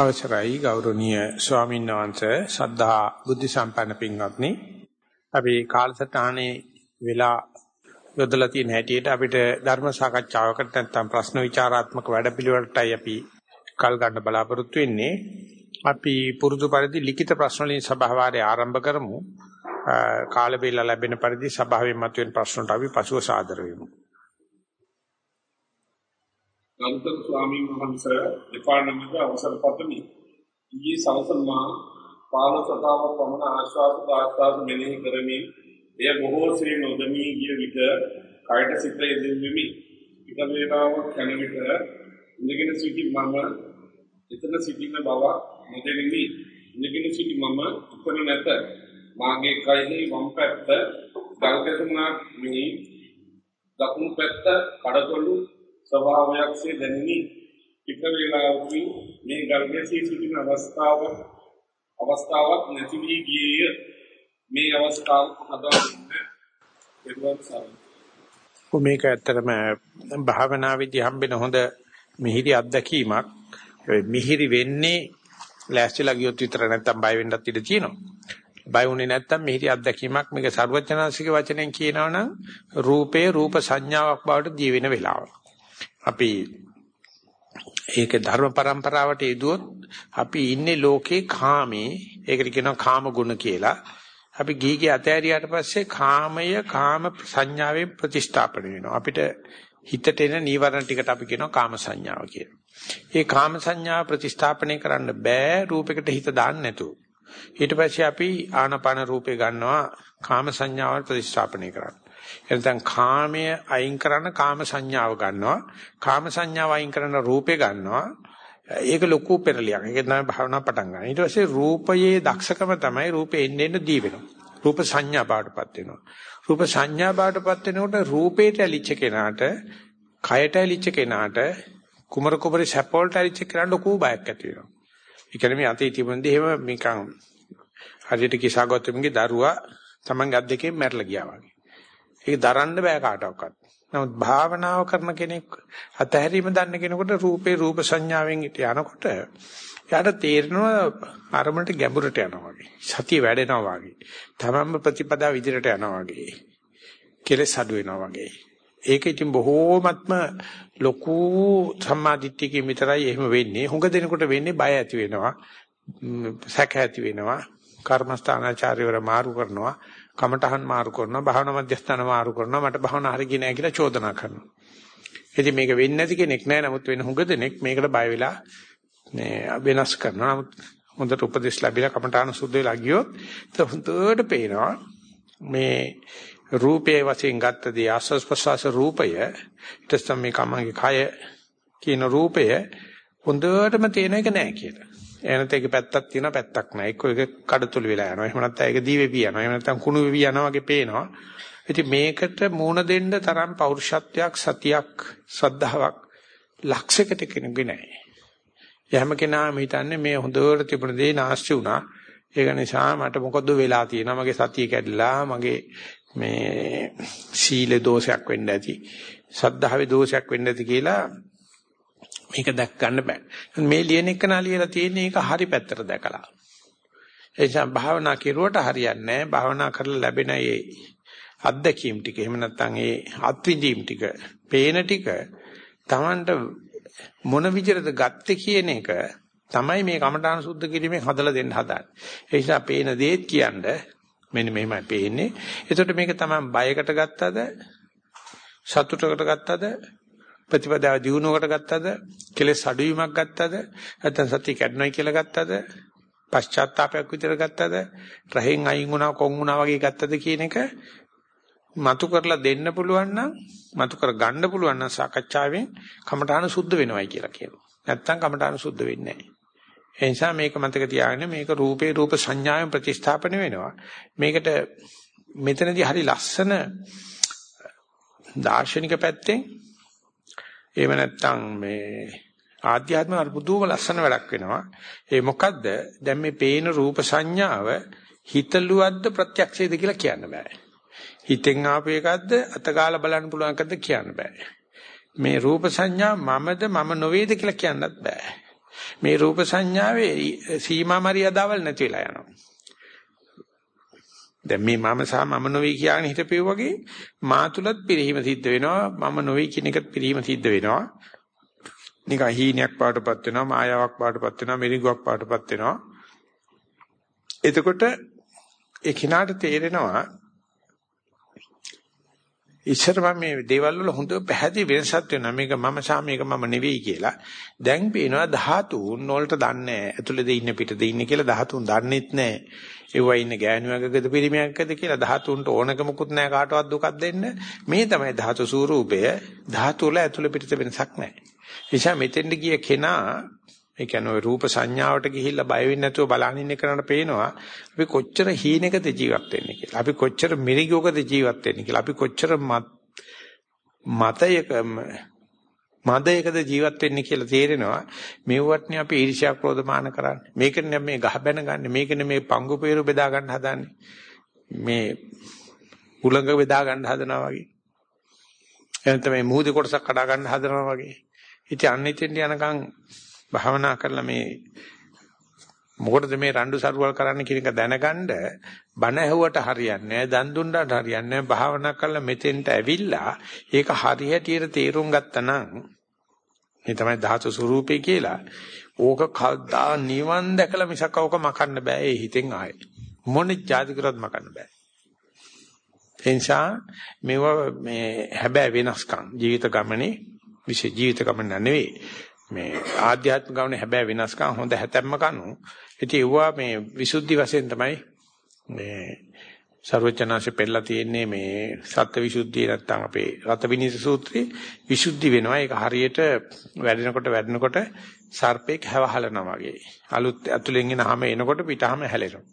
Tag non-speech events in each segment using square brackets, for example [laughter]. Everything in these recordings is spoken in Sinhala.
අවසරයි ගෞරවනීය ස්වාමීන් වහන්සේ සද්ධා බුද්ධ සම්පන්න පින්වත්නි. අපි කාලසටහනේ වෙලා යොදලා තියෙන හැටියට අපිට ධර්ම සාකච්ඡාවකට නැත්නම් ප්‍රශ්න විචාරාත්මක වැඩපිළිවෙලටයි අපි කල් ගන්න බලාපොරොත්තු වෙන්නේ. අපි පුරුදු පරිදි ලිඛිත ප්‍රශ්න වලින් සභාවාරය ආරම්භ කරමු. කාල වේලා ලැබෙන පරිදි සභාවෙන් මතුවෙන ප්‍රශ්නට අපි පසුව සාදර වෙමු. ගෞතම ස්වාමීන් වහන්සේ දෙපාර්තමේන්තුව අවසර පතමි. ඊයේ සවසමා පාලසතාව පමණ ආශ්වාස ප්‍රාශ්වාස මෙනෙහි කරමින් එය බොහෝ ශ්‍රී නොදමී ගිය විට කායට සිත යෙදෙමි. එක වේලාවක් යන විට ඉඳගෙන සිටි මම එතන සිටින බව නොදෙනිමි. ඉඳගෙන සිටි මම එතන නැත. මාගේ කයෙහි වම් පැත්ත ගල්කැසුණක් මිනි දකුණු පැත්ත කඩතොළු ස්වභාවයක්සේ දැනිනි. එක වේලාවකින් මේ ගල්ගැසී සිටින අවස්ථාව අවස්ථාවක් නැති වී ගියේය. මේ අවස්ථාව හදාගන්න එරුවන් සරණයි. මේක ඇත්තටම භාවනාවේදී හම්බෙන හොඳ මිහිරි අත්දැකීමක්. මිහිරි වෙන්නේ ලෑස්තිලා ගියොත් විතර නැත්තම් බය වෙන්නත් ඉඩ තියෙනවා. බය වුණේ නැත්තම් මිහිරි අත්දැකීමක් මේක සර්වඥාන්සික වචනෙන් කියනවනම් රූපේ රූප සංඥාවක් බවට දී වෙන වෙලාව. අපි ඒක ධර්ම પરම්පරාවට යෙදුවොත් අපි ඉන්නේ ලෝකේ කාමේ ඒකට කියනවා කාම ගුණ කියලා. අපි ගිහිගේ අතෑරියාට පස්සේ කාමය කාම සංඥාවෙන් ප්‍රතිස්ථාපන වෙනවා. අපිට හිතට එන නීවරණ ටිකට අපි කියනවා කාම සංඥාව කියලා. ඒ කාම සංඥාව ප්‍රතිස්ථාපනය කරන්න බෑ රූපයකට හිත දාන්න නැතුව. ඊට පස්සේ අපි ආනපාන රූපේ ගන්නවා කාම සංඥාව ප්‍රතිස්ථාපනය කරන්න. එතෙන් කාමය අයින් කරන කාම සංඥාව ගන්නවා. කාම සංඥාව අයින් කරන රූපේ ගන්නවා. ඒක ලොකු පෙරලියක්. ඒක තමයි භාවනා පටන් ගන්න. ඊට පස්සේ රූපයේ දක්ෂකම තමයි රූපේ එන්න එන්න දී වෙනවා. රූප සංඥා බාටපත් වෙනවා. රූප සංඥා බාටපත් වෙනකොට රූපේට ඇලිච්ච කෙනාට, කයට ඇලිච්ච කෙනාට, කුමර කුමරි සැපවලට ඇලිච්ච කෙනාට ලොකු බයක් ඇති වෙනවා. ඒ කියන්නේ මේ අතේ තිබුණදී එහෙම නිකන් හරියට කිසాగොත්තමගේ දරුවා Taman ගත් දෙකෙන් මැරලා ගියා වගේ. ඒක දරන්න බෑ කාටවත්. නමුත් භාවනාව කරන කෙනෙක් අතහැරීම දන්න කෙනෙකුට රූපේ රූප සංඥාවෙන් යනකොට එයාට තේරෙනවා අරමුණට ගැඹුරට යනවා වගේ. සතිය වැඩෙනවා වගේ. තමන්ම ප්‍රතිපදා විදිහට යනවා වගේ. කෙලස් අඩු වෙනවා වගේ. ඒක ඉතින් බොහෝමත්ම ලොකු සම්මාදිට්ඨියකින් විතරයි එහෙම වෙන්නේ. හුඟ දෙනකොට වෙන්නේ බය ඇති වෙනවා. සැක ඇති වෙනවා. කර්මස්ථානාචාර්යවර මාරු කරනවා. කමඨහන් මාරු කරනවා භාවනා මධ්‍යස්ථාන මාරු කරනවා මට භාවනා හරිය නැහැ කියලා චෝදනා කරනවා. ඉතින් මේක වෙන්නේ නැති කෙනෙක් නෑ නමුත් වෙන හුඟ දෙනෙක් මේකට බය වෙලා මේ වෙනස් කරනවා. නමුත් හොඳට උපදෙස් ලැබිලා කමඨාන සුද්ධ වෙලා ගියොත් හොඳට පේනවා මේ රූපයේ වශයෙන් ගත්ත දී ආස්වාස් ප්‍රසවාස රූපය ඊට මේ කමගේ කය කියන රූපය හොඳටම තේන එක නෑ කියලා. එනත එක පැත්තක් තියෙනවා පැත්තක් නැහැ. එක්ක එක කඩතුළු වෙලා යනවා. එහෙම නැත්නම් ඒක දී වෙවි යනවා. එහෙම නැත්නම් කුණු වෙවි යනවා වගේ පේනවා. ඉතින් මේකට මූණ දෙන්න තරම් පෞරුෂත්වයක් සතියක් ශ්‍රද්ධාවක් ලක්ෂයකට කෙනෙකුගේ නැහැ. යෑම කෙනාම හිතන්නේ මේ හොඳට තිබුණ දේ නැස්ති වුණා. ඒක නිසා මට මොකද වෙලා තියෙනවා මගේ සතිය කැඩිලා මගේ මේ සීල දෝෂයක් වෙන්න ඇති. සද්ධාවේ දෝෂයක් වෙන්න ඇති කියලා මේක දැක් ගන්න බෑ. මේ ලියන එක නා ලියලා තියෙන්නේ ඒක හරි පැත්තට දැකලා. ඒ නිසා භාවනා කෙරුවට හරියන්නේ නැහැ. භාවනා කරලා ලැබෙන ඒ අත්දැකීම් ටික එහෙම නැත්නම් ඒ අත්විඳීම් ටික, පේන ටික Tamanට මොන විදිහටද ගත්තේ කියන එක තමයි මේ කමඨාන සුද්ධ කිරීමෙන් හදලා දෙන්න හදාන්නේ. ඒ නිසා පේන දේත් කියන්නේ මෙන්න මෙහෙමයි පේන්නේ. එතකොට මේක තමයි බයකට ගත්තද සතුටකට ගත්තද ප්‍රතිපදාව දියුණුවකට ගත්තද කෙලෙස් අඩුවීමක් ගත්තද නැත්නම් සතිය කැඩනොයි කියලා ගත්තද පශ්චාත්තාවයක් විතර ගත්තද රහෙන් අයින් වුණා කොන් වුණා වගේ ගත්තද කියන එක මතු කරලා දෙන්න පුළුවන් නම් මතු කර ගන්න පුළුවන් නම් සාකච්ඡාවෙන් කමඨාන සුද්ධ වෙනවයි කියලා කියනවා. නැත්තම් කමඨාන සුද්ධ වෙන්නේ නැහැ. ඒ නිසා මේක මතක තියාගන්න මේක රූපේ රූප සංඥාවෙන් ප්‍රතිස්ථාපන වෙනවා. මේකට මෙතනදී හරි ලස්සන දාර්ශනික පැත්තෙන් එහෙම නැත්නම් මේ ආධ්‍යාත්ම අරුදුම ලස්සන වැඩක් වෙනවා. ඒ මොකද්ද? දැන් මේ පේන රූප සංඥාව හිතලුවද්ද ප්‍රත්‍යක්ෂයේද කියලා කියන්න බෑ. හිතෙන් ආපු එකක්ද අතගාලා බලන්න පුළුවන් එකක්ද කියන්න බෑ. මේ රූප සංඥා මමද මම නොවේද කියලා කියන්නත් බෑ. මේ රූප සංඥාවේ සීමා මරියදාවල් නැති වෙලා යනවා. දැන් මේ මම සහ මම නොවේ කියන හිතපෙව වගේ මා තුලත් පිරිහීම සිද්ධ වෙනවා මම නොවේ කියන එකත් පිරිහීම සිද්ධ වෙනවා නිකන් හීනයක් පාටපත් වෙනවා මායාවක් පාටපත් වෙනවා මිරිඟුවක් පාටපත් වෙනවා එතකොට ඒ කිනාට තේරෙනවා ඉස්සර මම මේ දේවල් වල හොඳ පැහැදිලි වෙනසක් වෙනවා මේක මම සහ මේක මම නෙවෙයි කියලා. දැන් පේනවා ධාතුන් වලට දන්නේ නැහැ. ඇතුළේද ඉන්න පිටද ඉන්නේ කියලා ධාතුන් දන්නෙත් නැහැ. ඒවා ඉන්න ගෑනුවකද පිරිමියකද කියලා ධාතුන්ට ඕනකමකුත් නැහැ කාටවත් දුකක් දෙන්න. මේ තමයි ධාතු ස්වરૂපය. ධාතු වල ඇතුළේ පිටත වෙනසක් නැහැ. එනිසා මෙතෙන්ට ගිය කෙනා ඒ කියන්නේ රූප සංඥාවට ගිහිල්ලා බය වෙන්නේ නැතුව බලන් ඉන්න කරන්න පේනවා අපි කොච්චර හීනෙකද ජීවත් වෙන්නේ කියලා. අපි කොච්චර මිරිගොකද ජීවත් වෙන්නේ කියලා. අපි කොච්චර මතයක මදයකද ජීවත් වෙන්නේ කියලා තේරෙනවා. මෙව්වත්නේ අපි ඊර්ෂ්‍යා ක්‍රෝධ මාන කරන්නේ. මේකනේ මේ ගහ බැන ගන්න. මේකනේ මේ පංගු peeru බෙදා ගන්න හදන්නේ. මේ උලඟ බෙදා ගන්න හදනවා වගේ. එහෙනම් මේ මුහුදේ කොටසක් කඩා ගන්න හදනවා වගේ. ඉතින් අන්නිතෙන් යනකම් භාවනා කරලා මේ මොකටද මේ රණ්ඩු සරුවල් කරන්න කියන එක දැනගන්න බණ ඇහුවට හරියන්නේ නැහැ දන් දුන්නාට හරියන්නේ නැහැ භාවනා කරලා මෙතෙන්ට ඇවිල්ලා ඒක හරියටියට තේරුම් ගත්තා නම් මේ තමයි ධාතු ස්වરૂපේ කියලා. ඕක කවදා නිවන් දැකලා මිසක් ඕක මකන්න බෑ ඒ හිතෙන් ආයේ. මොන જાති කරත් මකන්න බෑ. එනිසා මේවා මේ හැබැයි වෙනස්කම් ජීවිත ගමනේ විශේෂ ජීවිත ගමන නෙවෙයි. මේ ආධ්‍යාත්මික ගමනේ හැබැයි වෙනස්කම් හොඳ හැතැම්ම කනු. ඉතින් ඒවා මේ විසුද්ධි වශයෙන් තමයි මේ ਸਰවඥාංශ පෙළලා තියෙන්නේ මේ සත්‍ය විසුද්ධිය නැත්තම් අපේ රතවිනිස සූත්‍රයේ විසුද්ධි වෙනවා. ඒක හරියට වැඩෙනකොට වැඩෙනකොට සර්පෙක් හැවහලනවා වගේ. අලුත් ඇතුලෙන් එන හැම එනකොට පිටහම හැලෙනවා.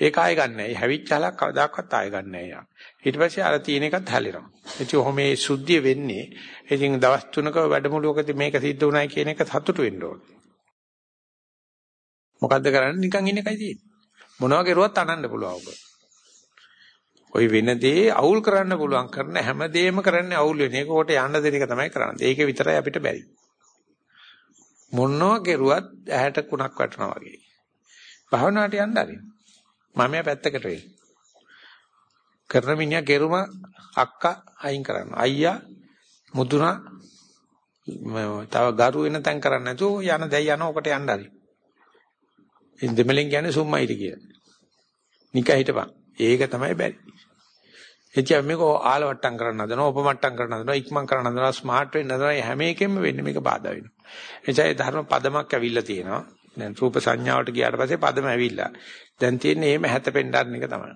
ඒක ආයෙ ගන්නෑ. හැවිච්ච හලක් කවදාකවත් ආයෙ ගන්නෑ යා. ඊට පස්සේ අර තියෙන එකත් හැලෙනවා. ඉතින් ඔහොම මේ සුද්ධිය වෙන්නේ. ඉතින් දවස් තුනක වැඩමුළුවකදී මේක සිද්ධ වුණායි කියන එක සතුටු වෙන්න ඕනේ. මොකද්ද කරන්නේ? නිකන් ඉන්න එකයි තියෙන්නේ. මොනවා කරුවත් අනන්න පුළුවන් ඔබ. ওই වෙන දේ අවුල් කරන්න පුළුවන් කරන හැම දෙයක්ම කරන්නේ අවුල් වෙන එක කොට යන්න දෙන එක තමයි කරන්නේ. ඒක විතරයි අපිට බැරි. මොනවා කරුවත් ඇහැට කුණක් වටනවා වගේ. භාවනාවට යන්න ආරින්. මම පැත්තකට වෙයි. කරන මිනිහා කෙරුම අක්කා අයින් කරනවා. අයියා මුදුනා තව ගරු වෙන තැන් කරන්නේ නැතුව යන දැයි යන ඔකට යන්න හරි. ඉතින් දෙමලෙන් කියන්නේ සුම්මයිට කියලා. නිකා හිටපන්. ඒක තමයි බැරි. එතිය මේක ආලවට්ටම් කරන්න හදනවා, උපමට්ටම් කරන්න හදනවා, ඉක්මන් කරන්න හදනවා, ස්මාර්ට් වෙන්න හදනවා. හැම එකෙම වෙන්නේ මේක බාධා වෙනවා. එනිසා ධර්ම පදමක් ඇවිල්ලා තියෙනවා. දැන් රූප සංඥාවට ගියාට පස්සේ පදම ඇවිල්ලා. දැන් තියෙන්නේ එහෙම හැතපෙන්න ගන්න එක තමයි.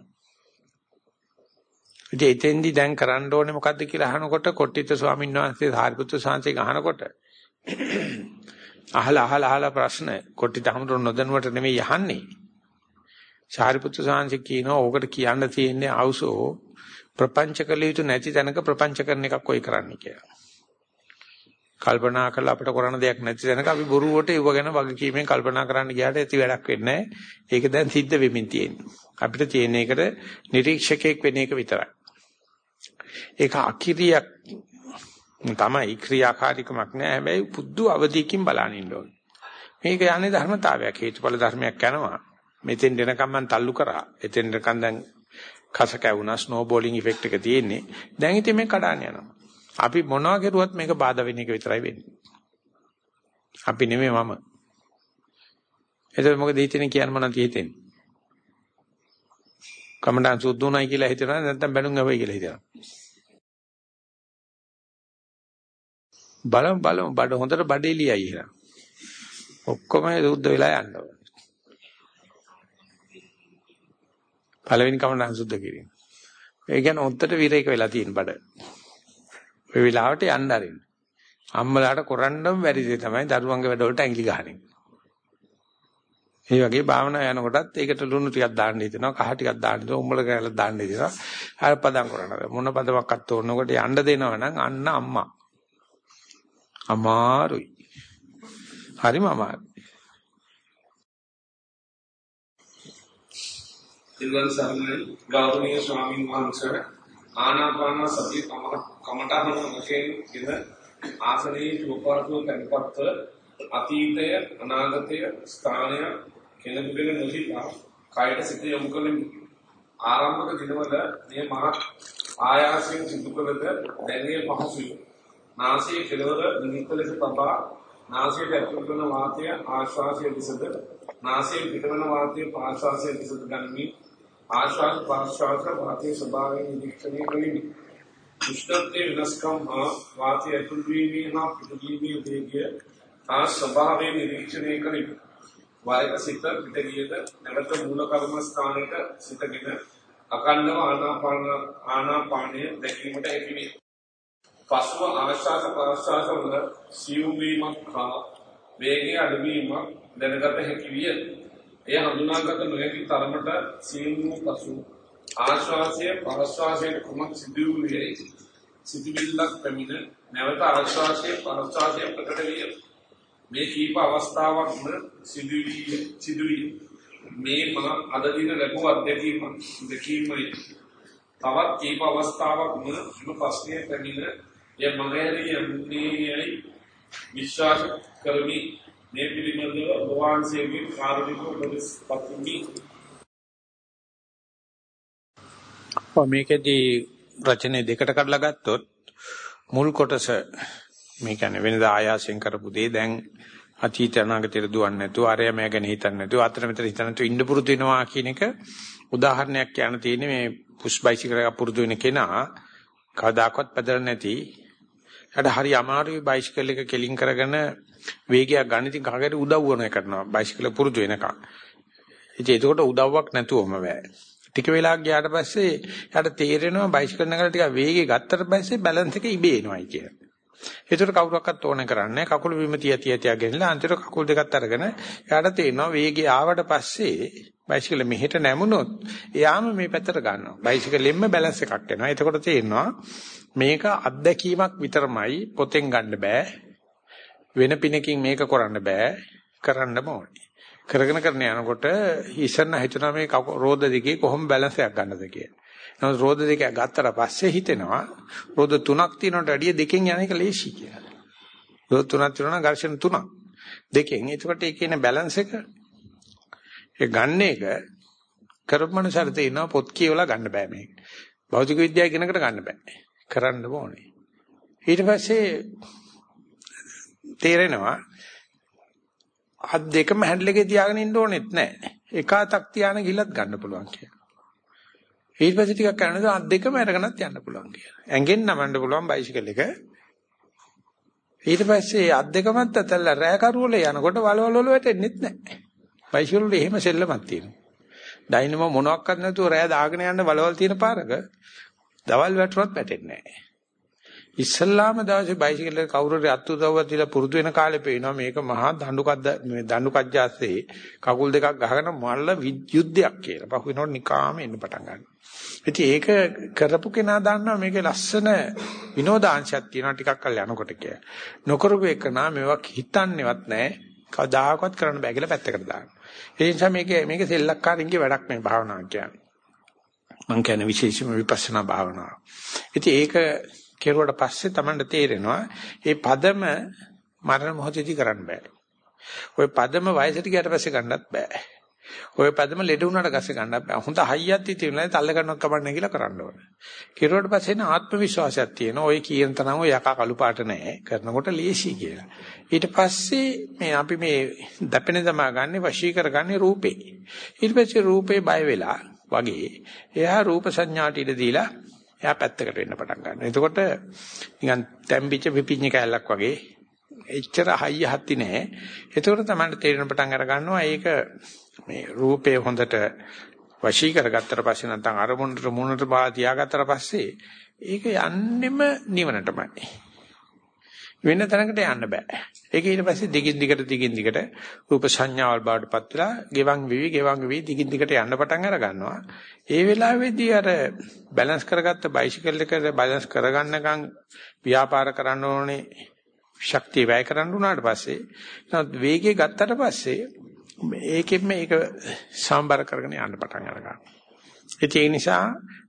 ඉතින් එතෙන්දි දැන් කරන්න ඕනේ මොකද්ද කියලා අහනකොට කොට්ටිත ස්වාමීන් වහන්සේ සාරිපුත්‍ර සාංශේ අහනකොට අහලා අහලා අහලා ප්‍රශ්න කොට්ටිත හමුදුර නොදැනුවට නෙමෙයි අහන්නේ. සාරිපුත්‍ර සාංශේ කියනවා ඕකට කියන්න තියෙන්නේ ආවුසෝ ප්‍රපංච කළ යුතු නැති තැනක ප්‍රපංච කරන එකක් කොයි කරන්නේ කියලා. කල්පනා කරලා අපිට කරන්න දෙයක් නැති තැනක අපි බොරුවට ඒව ගැන වගකීමෙන් කල්පනා කරන්න ගියාට ඇති වැඩක් වෙන්නේ නැහැ. ඒක දැන් සිද්ධ වෙමින් තියෙන්නේ. අපිට තියෙන එකට නිරීක්ෂකයෙක් වෙන එක විතරයි. ඒක අකිරියක් තමයි ක්‍රියාකාරීකමක් නෑ. හැබැයි පුදු අවධියකින් බලන ඉන්න ඕනේ. මේක යන්නේ ධර්මතාවයක් හේතුඵල ධර්මයක් යනවා. මෙතෙන් දෙනකම් මම තල්ලු කරා. එතෙන් දෙනකම් දැන් කස කැවුනා ස්නෝ බෝලින් ඉෆෙක්ට් එක තියෙන්නේ. දැන් ඉතින් මේ කඩාන යනවා. අපි මොනවා කරුවත් මේක බාධා වෙන එක විතරයි වෙන්නේ. අපි නෙමෙයි මම. එතකොට මොකද හිතෙන්නේ කියන්න මොනවද හිතෙන්නේ? කමඩන් සුද්ධුණයි කියලා හිතනවා නැත්නම් බැලුම් අවයි කියලා හිතනවා. බලමු බලමු බඩ හොඳට බඩේ ලියයි එහෙනම්. ඔක්කොම සුද්ධ වෙලා යන්න ඕනේ. පළවෙනි කමඩන් සුද්ධ කිරීම. ඒ කියන්නේ ඔත්තට විරේක වෙලා තියෙන බඩ. ඔය වෙලාවට යන්න ආරින්න. අම්මලාට කරන්නම බැරි දේ තමයි දරුවන්ගේ වැඩවලට ඇඟිලි ගහන එක. මේ වගේ භාවනා යනකොටත් ඒකට ලුණු ටිකක් දාන්න හිතෙනවා, කහ ටිකක් දාන්න හිතෙනවා, උඹල කැලක් දාන්න හිතෙනවා. අර පදම් කරනවා. මොන පදමක්වත් තෝරනකොට යන්න දෙනවා නම් අන්න අම්මා. අමාරුයි. හරිම අමාරුයි. ඉල්වන් සර්ණයි ගෞරවනීය ස්වාමීන් වහන්සේ ආනාපාන සතිය කමඨහන වශයෙන් ඉන ආසනයේ උපවර්තව තැන්පත්ව අතීතය අනාගතය ස්ථානය කෙනෙකුගෙන නොසිතා කයට සිත යොමු කළෙමි. ආරම්භක දිනවල මේ මහත් ආයාසයෙන් සිදු කළද දැනිය පහසුය. නාසයේ කෙළවර නිමිත්ත ලෙස තබා නාසයට ඇතුල් වන වාතය ආශ්වාසය දිසද නාසයෙන් පිටවන වාතය ප්‍රාශ්වාසය දිසද ගනිමි. ආශ්වාස ප්‍රාශ්වාස වාතයේ ස්වභාවයෙන් නිරීක්ෂණය කළෙමි. උෂ්ණත්වයේ වෙනස්කම් හා වාතය ඇතුල් වීමේ හා පිටවීමේ වේගය ආ ස්වභාවයෙන් නිරීක්ෂණය කළෙමි. වයක සිත පිටගියද නැවත මූල කර්මස්ථානයට සිතගෙන අකණ්ඩව ආනාපාන ආනාපානය දැකීමට හැකි වේ. පස්ව ආශ්වාස ප්‍රාශ්වාස වල සියුම් වීමක් හා වේගයේ අඩුවීමක් දැනගත හැකි විය. එය හඳුනාගත නොහැකි තරමට සියුම් වූ පසු ආශ්වාසය ප්‍රාශ්වාසයේ කුමක් සිදු වූයේ සිදුවිල්ලක් පැමිණ නැවත ආශ්වාසය ප්‍රාශ්වාසය ප්‍රකට විය. මේ කීප අවස්ථාවක්ම සිදුවී සිදුවී මේ මා අද දින ලැබුව අත්දැකීම දෙකීමයි තවත් කීප අවස්ථාවක්ම එම ප්‍රශ්නය පැමිණ ය මගහැරී යන්නේයයි විශ්වාස කරමි. මේ පිළිබඳව ඔබවහන්සේගේ කාරුණික උපදෙස් පත්තුමි මේකෙදී රචනයේ දෙකට කඩලා ගත්තොත් මුල් කොටස මේ කියන්නේ වෙනදා ආයාසයෙන් කරපු දේ. දැන් අතීත අනාගතයට දුවන්නේ නැතුව අරය මෑ ගැන හිතන්නේ නැතුව අතර මෙතන හිතන්නේ නැතුව ඉන්න පුරුදු වෙනවා කියන එක උදාහරණයක් කියන්න තියෙන්නේ මේ පුෂ් බයිසිකල් එක පුරුදු වෙන කෙනා කවදාකවත් පැදලා නැති ඊට හරි අමාරුයි බයිසිකල් එක කෙලින් කරගෙන වේගයක් ගන්න. ඉතින් කාගෙට උදව් වෙන කරනවා බයිසිකල් පුරුදු වෙනකන් ඉතින් ඒකට උදව්වක් නැතුවම බෑ. ටික වෙලාවක් ගියාට පස්සේ යාට තේරෙනවා බයිසිකල් නගලා ටික වේගෙ ගත්තට පස්සේ බැලන්ස් එක ඉබේ එනවායි කියලා. ඒතර කවුරක්වත් ඕනේ කරන්නේ කකුල බිම තිය තිය තිය ගෙනලා අන්තිමට කකුල් දෙකත් අරගෙන එයාට තේරෙනවා වේගය ආවට පස්සේ බයිසිකල මෙහෙට නැමුණොත් එයාම මේ පැත්තට ගන්නවා. බයිසිකලෙම්ම බැලන්ස් එකක් එනවා. එතකොට තේරෙනවා මේක අත්දැකීමක් විතරමයි පොතෙන් ගන්න බෑ. වෙන පිනකින් මේක කරන්න බෑ. කරන්නම ඕනේ. කරගෙන කරන යනකොට ඉස්සන්න හිතනවා මේ රෝද දෙකේ කොහොම බැලන්ස් එකක් ගන්නද කියලා. නමුත් රෝද දෙක ගත්තට පස්සේ හිතෙනවා රෝද තුනක් තියෙනට වැඩිය දෙකෙන් යන එක ලේසි කියලා. රෝද තුනක් තියෙනවා ඝර්ෂණ තුනක්. දෙකෙන්. එතකොට ඒකේ ඉන්න බැලන්ස් එක ඒ ගන්න එක කරපමණසාර තේිනවා පොත් කියවලා ගන්න බෑ මේක. භෞතික විද්‍යාව ඉගෙනකට ගන්න බෑ. කරන්න ඕනේ. ඊට පස්සේ තේරෙනවා අත් දෙකම හැන්ඩල් එකේ තියාගෙන ඉන්න ඕනෙත් නෑ. එක අතක් තියාගෙන ගිලත් ගන්න පුළුවන් කියලා. ඊට පස්සේ ටිකක් කරනකොට අත් දෙකම අරගෙනත් යන්න පුළුවන් කියලා. ඇඟෙන් නමන්න පුළුවන් බයිසිකල් එක. ඊට පස්සේ අත් දෙකමත් අතල්ලා රෑ කරුවල යනකොට වලවල වල වැටෙන්නෙත් නැහැ. බයිසිකල් වල එහෙම සෙල්ලමක් තියෙනවා. ඩයිනමෝ මොනවත් නැතුව රෑ දාගෙන යන්න වලවල් තියෙන පාරක දවල් වැටුණත් වැටෙන්නේ නැහැ. ඉස්සල්ලාම දවසේ බයිසිකල් එක කවුරු හරි අත් උදව්වක් දීලා පුරුදු වෙන කාලේ පේනවා මේක මහා දඬු කද්ද මේ දඬු කජ්ජාස්සේ කකුල් දෙකක් ගහගෙන මල්ල යුද්ධයක් කියලා. පහු වෙනකොට නිකාම එන්න පටන් ගන්නවා. ඉතින් ඒක කරපු කෙනා දන්නවා මේකේ ලස්සන විනෝදාංශයක් තියෙනවා ටිකක් කල් යනකොට කියලා. නොකරපු එක නා මේවා හිතන්නේවත් නැහැ. කවදාකවත් කරන්න බෑ කියලා පැත්තකට දානවා. ඒ නිසා මේක මේක සෙල්ලක්කාරින්ගේ වැඩක් මේ භාවනාව කියන්නේ. මං කියන්නේ විශේෂම විපස්සනා භාවනාව. ඉතින් ඒක කෙරුවට පස්සේ Tamanට තේරෙනවා මේ පදම මරණ මොහොතේදී කරන්න බෑ. ওই පදම වයසට ගියට පස්සේ ගන්නත් බෑ. ওই පදම ලෙඩ වුණාට ගස්සේ ගන්නත් බෑ. හොඳ හයියක් තියෙනවා තල්ල ගන්නවක් කමන්නේ කියලා කරන්න ඕනේ. කෙරුවට පස්සේ න ආත්ම විශ්වාසයක් තියෙනවා. ওই කියන තරම් ඔය යකා කළු පාට නැහැ. කරනකොට ලේසි කියලා. ඊට පස්සේ මේ අපි මේ දැපෙන දමා ගන්න වශී කරගන්නේ රූපේ. ඊට පස්සේ රූපේ බය වෙලා වගේ එයා රූප සංඥාට ඉඩ දීලා එයා පැත්තකට වෙන්න පටන් ගන්නවා. එතකොට නිකන් තැම්බිච්ච පිපිඤ්ඤ කැලක් වගේ එච්චර හයිය හත්ති නෑ. එතකොට තමයි තේරෙන පටන් අර ගන්නවා ඒක මේ රූපේ හොඳට වශී කරගත්තට පස්සේ නැත්නම් අරමුණට මුණට බා තියාගත්තට පස්සේ ඒක යන්නෙම නිවනටමයි. වෙන තැනකට යන්න බෑ. ඒක ඊට පස්සේ දිගින් දිගට දිගින් දිගට රූප සංඥාවල් බාටපත් වෙලා ගෙවන් වෙවි ගෙවන් වෙවි දිගින් දිගට යන්න පටන් අර ගන්නවා. ඒ වෙලාවේදී අර බැලන්ස් කරගත්ත බයිසිකල් එක බැලන්ස් කරගන්නකම් ව්‍යාපාර කරන්න ඕනේ ශක්තිය වැය කරන්න උනාට පස්සේ නමුත් වේගය ගත්තට පස්සේ ඒකෙත් මේක සම්බර කරගෙන යන්න පටන් අරගන්නවා. ඒ නිසා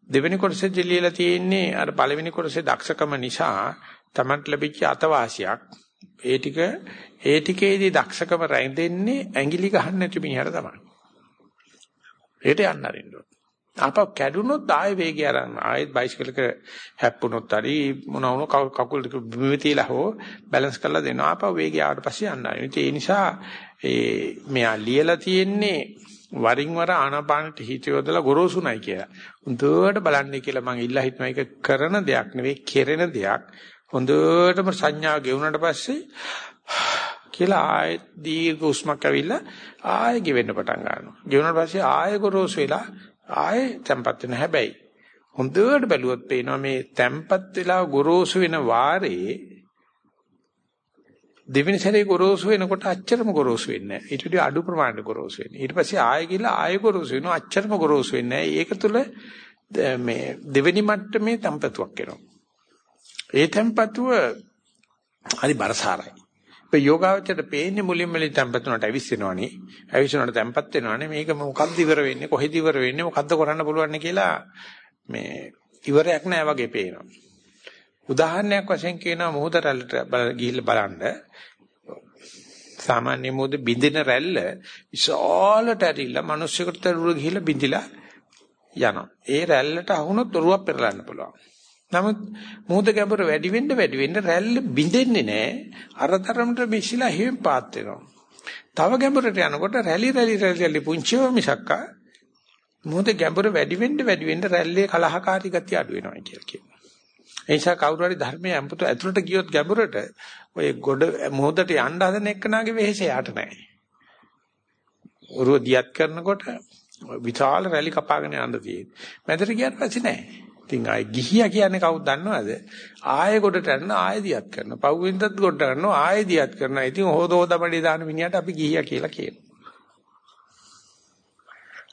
දෙවෙනි කොටසේදී ලියලා තියෙන්නේ අර පළවෙනි කොටසේ දක්ෂකම නිසා Tamanට ලැබිච්ච අතවාසියක් ඒ ටික ඒ ටිකේදී දක්ෂකම රැඳෙන්නේ ඇඟිලි ගහන්න නැති මිනිහට තමයි. ඒට යන්න අරින්න ඕන. ආපහු කැඩුනොත් ආයෙ වේගය අරන් ආයෙත් බයිසිකලක හැප්පුණොත් හරි මොන වුණ කකුල් ටික බිම තියලා හෝ බැලන්ස් කරලා දෙනවා ආපහු වේගය ආවට පස්සේ යන්න ආයෙ. ඒ නිසා ඒ මෙයා ලියලා තියෙන්නේ වරින් වර ආනාපානට හිත යොදලා ගොරෝසුණයි කියලා. හොඳට බලන්නේ කියලා මම ඉල්ලා හිටනවා ඒක කරන දෙයක් නෙවෙයි කෙරෙන දෙයක්. හොඳටම සංඥාව ගෙවුනට පස්සේ කියලා ආයෙත් දීර්ඝ උස්මක් ඇවිල්ලා ආයෙ ගෙවෙන්න පටන් ගන්නවා. ගෙවුනට පස්සේ ආයෙ ගොරෝසු වෙලා ආයෙ තැම්පත් වෙන හැබැයි හොඳට බැලුවොත් පේනවා මේ තැම්පත් වෙලා ගොරෝසු වෙන වාරේ දෙවෙනි සැරේ ගොරෝසු වෙනකොට අච්චරම ගොරෝසු වෙන්නේ නැහැ. ඊට වඩා අඩු ප්‍රමාණයට ගොරෝසු වෙන්නේ. ඊට පස්සේ ආයෙ ගිහලා ආයෙ ගොරෝසු වෙනවා. අච්චරම ගොරෝසු වෙන්නේ නැහැ. ඒක තුල මේ දෙවෙනි මට්ටමේ තැම්පතුවක් එනවා. ඒ තැම්පතුව හරි බරසාරයි. ඒ යෝගාවචරයට පේන්නේ මුලින් මුලින් තැම්පතුනට ඇවිස්සෙනවනේ. ඇවිස්සුනට තැම්පත් වෙනවනේ. මේක මොකද්ද ඉවර වෙන්නේ? කොහෙද ඉවර වෙන්නේ? මොකද්ද කරන්න පුළුවන් කියලා මේ ඉවරයක් නැහැ වගේ පේනවා. උදාහරණයක් වශයෙන් කියනවා මොහොත රැල්ලට ගිහිල්ලා බලන්න. සාමාන්‍ය මොහොත බින්දින රැල්ල විශාලට ඇරිලා මිනිස්සුකට රුර ගිහිල්ලා බින්දිලා යනවා. ඒ රැල්ලට අහුනොත් ඔරුවක් පෙරලන්න පුළුවන්. නමුත් මොහොත ගැඹුර වැඩි වෙන්න වැඩි වෙන්න රැල්ල බින්දෙන්නේ නැහැ. අර තරමට මිසිලා හිම් පාත් වෙනවා. තව ගැඹුරට යනකොට රැලි රැලි රැලි පුංචිව මිසක්කා මොහොත ගැඹුර වැඩි වෙන්න වැඩි වෙන්න රැල්ලේ කලහකාරී ගතිය අඩු වෙනවා කියලා කියනවා. ඒ නිසා කවුරු හරි ධර්මයේ අඹුත ඇතුළට ගියොත් ගැඹුරට ඔය ගොඩ මොහොතට යන්න හදන එක්කනාගේ වෙහෙස යට නැහැ. උරුව දියත් කරනකොට විශාල රැලි කපාගෙන යන්න තියෙන්නේ. මැදට ගියාට පස්සේ නැහැ. ඉතින් ආයේ ගිහියා කියන්නේ කවුද දන්නවද? ආයේ ගොඩට යන්න ආයේ දියත් කරනවා. පහුවෙන්දත් ගොඩට ගන්නවා ආයේ දියත් කරනවා. ඉතින් හොද හොදමඩේ දාන මිනිහට අපි ගිහියා කියලා කියනවා.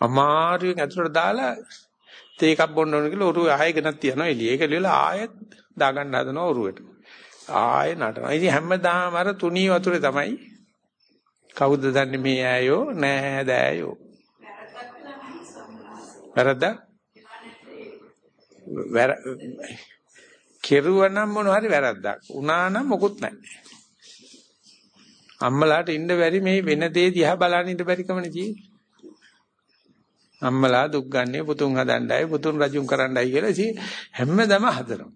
අමාරුවෙන් ඇතුළට දාලා තේ එකක් බොන්න ඕන කියලා උරුවේ ආයෙ ගෙනත් තියනවා එළිය. ඒක ලියලා ආයෙත් දාගන්න හදනවා උරුවට. ආයෙ නටනවා. ඉතින් හැමදාම අර තුනී වතුරේ තමයි කවුද දන්නේ මේ ඈයෝ නෑ දෑයෝ. වැරද්ද? වැර කෙරුවනම් මොන හරි වැරද්දක්. උනා නම් මොකුත් නැහැ. අම්මලාට ඉන්න බැරි මේ වෙන දේ දිහා බලන්න ඉන්න බැරි කමනේ තියෙන්නේ. අම්මලා දුක් ගන්නේ පුතුන් හදන්නයි පුතුන් රජුන් කරන්නයි කියලා ඉතින් හැමදම හදනවා.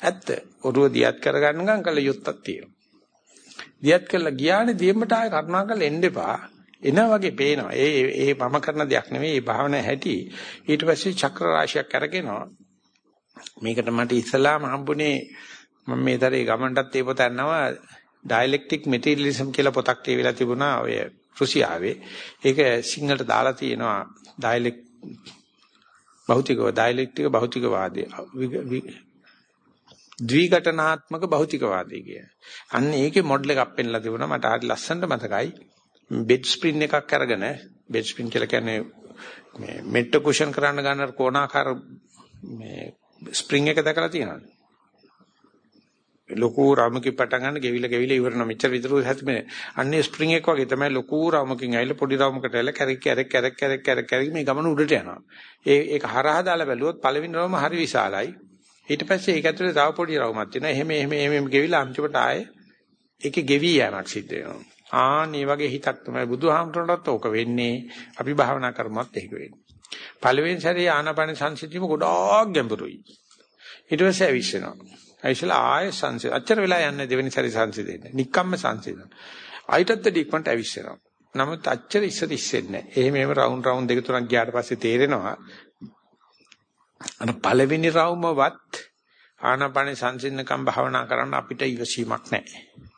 ඇත්ත. ඔරුව දියත් කරගන්න ගමන් කල යුත්තක් තියෙනවා. දියත් කරලා ගියානේ දියෙමට ආය කරුණා කරලා එන්න එපා. එනා වගේ පේනවා. ඒ ඒ මම කරන දෙයක් නෙවෙයි. මේ භාවනා හැටි. ඊට පස්සේ චක්‍ර රාශියක් අරගෙනවා. මේකට මට ඉස්සලාම හම්බුනේ මම මේ තරේ ගමන්ටත් ඒ පොත අන්නවා ඩයලෙක්ටික් මෙටීරියලිසම් කියලා පොතක් තියවිලා තිබුණා. ඔය රුසියාවේ. ඒක සිංහලට දාලා තියෙනවා ඩයලෙක් භෞතිකව ඩයලෙක්ටික භෞතිකවාදී ද්විඝටනාත්මක භෞතිකවාදී කිය. අන්න ඒකේ මොඩල් එකක් පෙන්ලා තිබුණා මට හරි ලස්සනට මතකයි. බෙඩ් ස්ප්‍රින් එකක් අරගෙන බෙඩ් ස්ප්‍රින් කියලා කියන්නේ මේ මෙට්ට කුෂන් කරන්න ගන්න කෝණාකාර මේ ස්ප්‍රින් එක දැකලා තියෙනවද? ලොකු රාමකින් පටන් ගන්න ගෙවිල ගෙවිල ඉවරන මෙච්චර විතර හැතිමේ අන්නේ ස්ප්‍රින් එක වගේ තමයි ලොකු රාමකින් ඇවිල්ලා පොඩි රාමකට ඇවිල්ලා කැරක් කැරක් කැරක් කැරක් කැරක් කැරක් මේ ගමන උඩට යනවා. ඒ ඒක හරහා දාලා බැලුවොත් පළවෙනි රාම හරි විශාලයි. ඊට පස්සේ ඒක ඇතුලේ තව පොඩි රාමක් තියෙනවා. එහෙම එහෙම එහෙම ගෙවිලා අන්තිමට ආයේ ඒකේ ගෙවි යෑමක් සිද්ධ වෙනවා. ආන්නේ වගේ හිතක් තමයි බුදුහාමුදුරන්ටත් ඕක වෙන්නේ. අපි භාවනා කරමුවත් ඒක වෙන්නේ. පළවෙනි සැරේ ආනාපාන සංසිද්ධියම ගොඩාක් ගැඹුරුයි. ඊට පස්සේ ඇවිස්සෙනවා. ඇවිස්සලා ආයෙ සංසිඳ. අච්චර වෙලා යන්නේ දෙවෙනි සැරේ සංසිඳෙන්නේ. නික්කම්ම සංසිඳන. ආයිටත් ඩික්මන්ට ඇවිස්සෙනවා. නමුත් අච්චර ඉස්සර ඉස්සෙන්නේ නැහැ. එහෙම එහෙම රවුන්ඩ් රවුන්ඩ් දෙක තුනක් ගියාට පස්සේ තේරෙනවා අර පළවෙනි රවුමවත් ආනාපාන සංසිඳනකම් භාවනා කරන්න අපිට ඉවසීමක් නැහැ.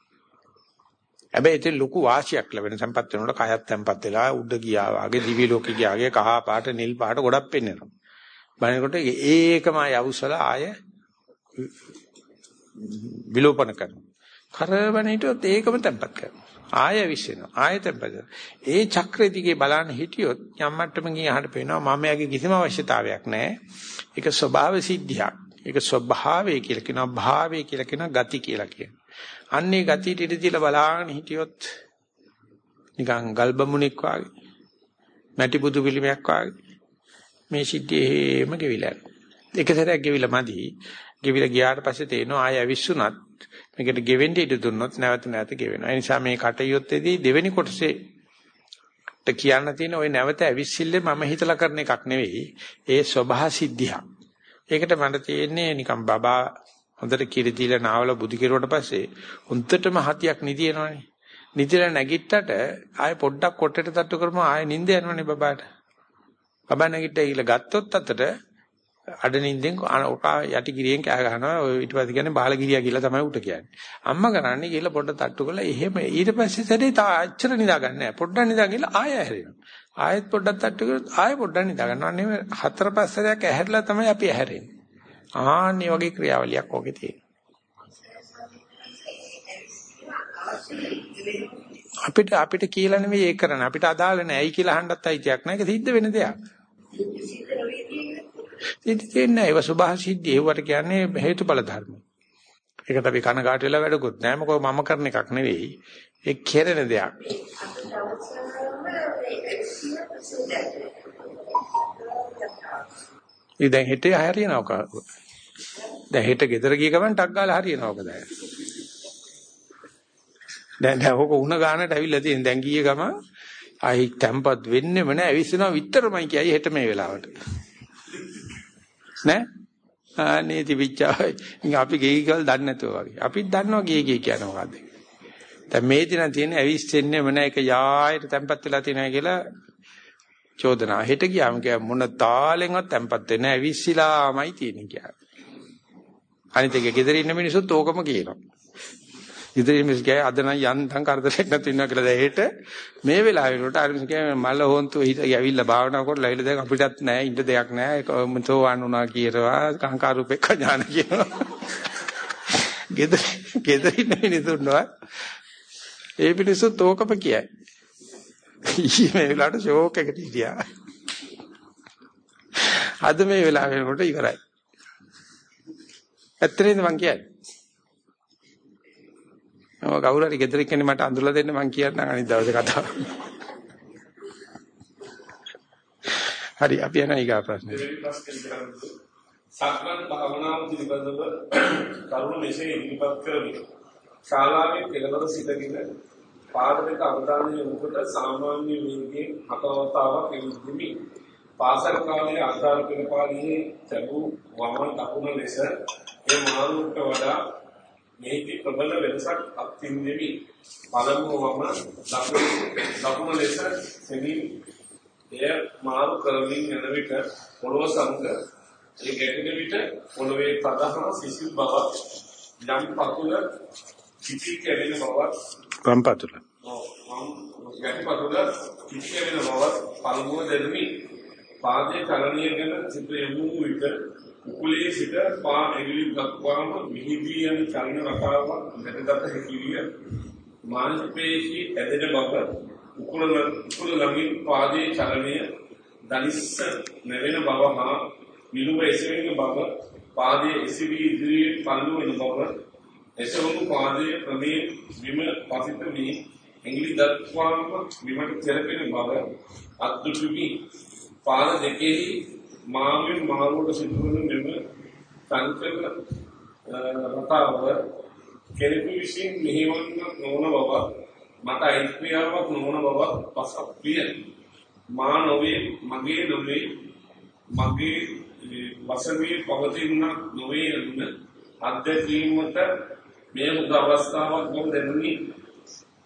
හැබැයි ඒක ලොකු වාසියක් ලැබෙන සම්පත් වෙනකොට කයත් තැම්පත් වෙලා උඩ ගියා වගේ දිවි ලෝකෙ ගියාගේ කහ පාට නිල් පාට ගොඩක් පෙන්වෙනවා. බලනකොට ඒකම යවුසල ආය විලෝපන කරනවා. කරවන හිටියොත් ඒකම තැම්පත් කරනවා. ආය විශ්වෙනවා. ආය තැම්පත් ඒ චක්‍රය දිගේ බලන්න හිටියොත් යම් මට්ටමකින් අහන්න පේනවා මම යගේ කිසිම අවශ්‍යතාවයක් නැහැ. ඒක ස්වභාව සිද්ධියක්. ඒක ස්වභාවය කියලා කියනවා භාවය කියලා කියනවා ගති කියලා කියනවා. අන්නේ ගතියට ඉඳ තියලා බලාගෙන හිටියොත් නිකන් ගල්බමුණෙක් වාගේ මැටි බුදු පිළිමයක් වාගේ මේ සිද්ධිය හේම ගෙවිලා එක සැරයක් ගෙවිලා මදි. ගෙවිලා ගියාට පස්සේ තේනවා ආය ඇවිස්සුනත් මේකට ගෙවෙන්න ඉඩ දුන්නොත් නැවත නැවත ගෙවෙනවා. ඒ නිසා මේ කටයුත්තේදී දෙවෙනි කොටසේ කියන්න තියෙන ওই නැවත ඇවිස්සිල්ලේ මම හිතලා කරන එකක් නෙවෙයි. ඒ ස්වභා සිද්ධියක්. ඒකට මට තියෙන්නේ නිකන් බබා හොඳට කිරි දීලා නාවල බුදි කෙරුවට පස්සේ හොඳටම හතියක් නිදිනවනේ. නිදිලා නැගිට්ටට ආයෙ පොඩ්ඩක් කොට්ටේට තට්ටු කරම ආයෙ නිින්ද යනවනේ බබාට. බබා නැගිට්ටා කියලා ගත්තොත් අතට අඩ නිින්දෙන් ඔකා යටි ගිරියෙන් කෑ ගහනවා. ඔය ඊට පස්සේ කියන්නේ බාල ගිරියා කියලා තමයි උට කියන්නේ. අම්මා කරන්නේ කියලා පොඩ්ඩක් තට්ටු කරලා එහෙම ඊට පස්සේ සැරේ තා අච්චර නිදා ගන්න නැහැ පොඩ්ඩක් නිදා ගිහලා ආයෙ ඇහැරෙනවා. ආයෙත් පොඩ්ඩක් තට්ටු කරලා ආයෙ පොඩ්ඩක් නිදා ගන්නවා. අනේ හතර පහ සැරයක් ඇහැරලා තමයි අපි ඇහැරෙන්නේ. ආන්නේ වගේ ක්‍රියාවලියක් ඔකේ තියෙනවා අපිට අපිට කියලා නෙවෙයි ඒක කරන්න අපිට අදාළ නැහැ ඇයි කියලා අහන්නත් අයිතියක් නැහැ ඒක සිද්ධ වෙන දෙයක් ඉතින් තේන්නේ ඒව සුභා සිද්ධිය ඒවට කියන්නේ හේතුඵල ධර්ම. ඒකට අපි කනගාටු වෙලා වැඩකුත් නැහැ මොකද මම කරන එකක් නෙවෙයි. ඒ කෙරෙන දෙයක්. ඉතින් දැන් හිතේ හරියනවක. දැන් හිත ගෙදර ගිය ගමන් ටක් ගාලා හරියනවක දැන්. දැන් දැන් ඔක උණ ගන්නට ඇවිල්ලා තියෙන දැන් ගිය ගමන් ආයි tempat වෙන්නෙම නෑ ඇවිස්සනවා විතරමයි කියයි හෙට මේ වෙලාවට. නෑ? අනේ තිබිච්චා. ඉතින් අපි ගෙයිකල් දන්නේ නැතුව වගේ. අපිත් දන්නවා ගේ ගේ කියන්නේ මොකද්ද? දැන් මේ දින තියෙන ඇවිස්සෙන්නේම නෑ ඒක යායට තැම්පත් වෙලා තියෙනවා කියලා චෝදනා. හෙට ගියාම කිය මොන තාලෙන්වත් තැම්පත් වෙන්නේ ඇවිස්සිලාමයි තියෙන්නේ කියලා අනිත් එක ගෙදර ඉන්න මිනිස්සුත් ඕකම කියනවා. ඉතින් මිස් ගෑ අද නම් යන්තම් කරදරයක් නැතු වෙනවා කියලා දැහෙට මේ වෙලාවේ වලට අර මිස් ගෑ මල හොන්තු හිත ඇවිල්ලා භාවනා කරලා ඇවිල්ලා දැන් අපිටත් නෑ ඉන්න දෙයක් නෑ. මොතෝ වන්නුනා කියනවා. කාංකාරූපේ ඥාන කියනවා. ගෙදර ගෙදර ඉන්න මිනිස්සුන්නවා ඒ මිනිස්සුත් ඕකම කියයි. ඊ මේ වෙලාවට ෂෝක් එකට හිටියා. අද මේ වෙලාව වෙනකොට ඉවරයි. ඇත්තටම මං කියන්නේ මම කවුරු හරි ගෙදර කෙනෙක් මට අඳුරලා දෙන්න මං කියන්නම් අනිත් දවසේ කතාව. හරි අපි යන ඊගා ප්‍රශ්නේ. සක්මන් භාවනාව පිළිබඳව කරුණු මෙසේ ඉදිරිපත් කරමි. ශාලාවේ කෙළවර සිටගෙන පාදයක අවධානය යොමුකොට සාමාන්‍ය වේගයෙන් හතවතාවක් එල්ලෙමි. පාසල් කාලයේ ආචාර පෙරපාලියේ ලැබූ වමන දකුණ ලෙස ඒ මාරුවට වඩා මේකේ ප්‍රබල වෙනසක් අත්විඳෙමි. පළමුව මම දකුණු ලෙස සෙමින් එය මාරු කරමින් යන විට පොළොව සමග ඒ ගැටෙන විට පොළොවේ තදහන සිසිල් බවක් යම් පතුල කිචි කැවෙන බවක් වම් පතුල ඔව් මම ගැටි පතුල කිචි කැවෙන බවක් පළමුව දැනුමි. පාදයේ චලනය ගැන සිත යොමු විට කුකුලේ සිට පා ඇඟිලි දක්වාම මිහිදී යන චලන රටාවක් දැකගත හැකිය. මානසික පේශී ඇදෙන බව කුකුල කුකුල ළඟින් පාදයේ චලනය දනිස්ස නැවෙන බව හා විලුඹ එසවෙන බව පාදයේ එසවි ඉදිරියේ පල්ලු වෙන බව එසවුණු පාදයේ ක්‍රමයේ විම පතිත වී ඇඟිලි දක්වාම විමට තෙරපෙන බව අද්දුටුමි පාද දෙකෙහි මාවෙන් මාරුවට සිදුවන මෙම සංකල්ප රටාව කෙනෙකු විසින් මෙහෙවන්න නොවන බව මට අයිතික්‍රියාවක් නොවන බව පසක් විය. මා නොවේ මගේ නොවේ මගේ වසමේ පවතින නොවේ යන්න අධ්‍යක්ීමට මේ මුද අවස්ථාවක් බව දැනුනි.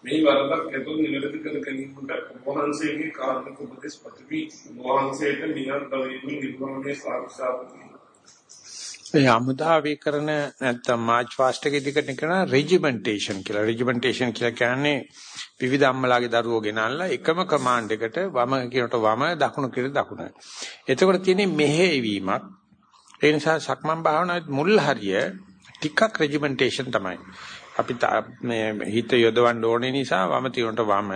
මේ වරදක් එතුන් නිවැරදි කර ගැනීමට වහන්සේගේ කාර්මික උපදෙස් පතිවි වහන්සේට නියම් තවීමේ නිර්වාණය සාක්ෂාත් ඒ අමුදාවේ කරන නැත්තම් මාච් ෆාස්ට් එකේ දිකට කරන රෙජිමෙන්ටේෂන් කියලා. රෙජිමෙන්ටේෂන් කියලා කියන්නේ විවිධ අම්මලාගේ දරුවෝ ගෙනල්ලා එකම කමාන්ඩ් එකට වම කියනට වම දකුණු කියන දකුණ. එතකොට තියෙන්නේ මෙහෙවීමක්. ඒ නිසා සක්මන් භාවනාවේ මුල් හරිය ටිකක් රෙජිමෙන්ටේෂන් තමයි. අපි මේ හිත යොදවන්න ඕනේ නිසා වම තියනට වම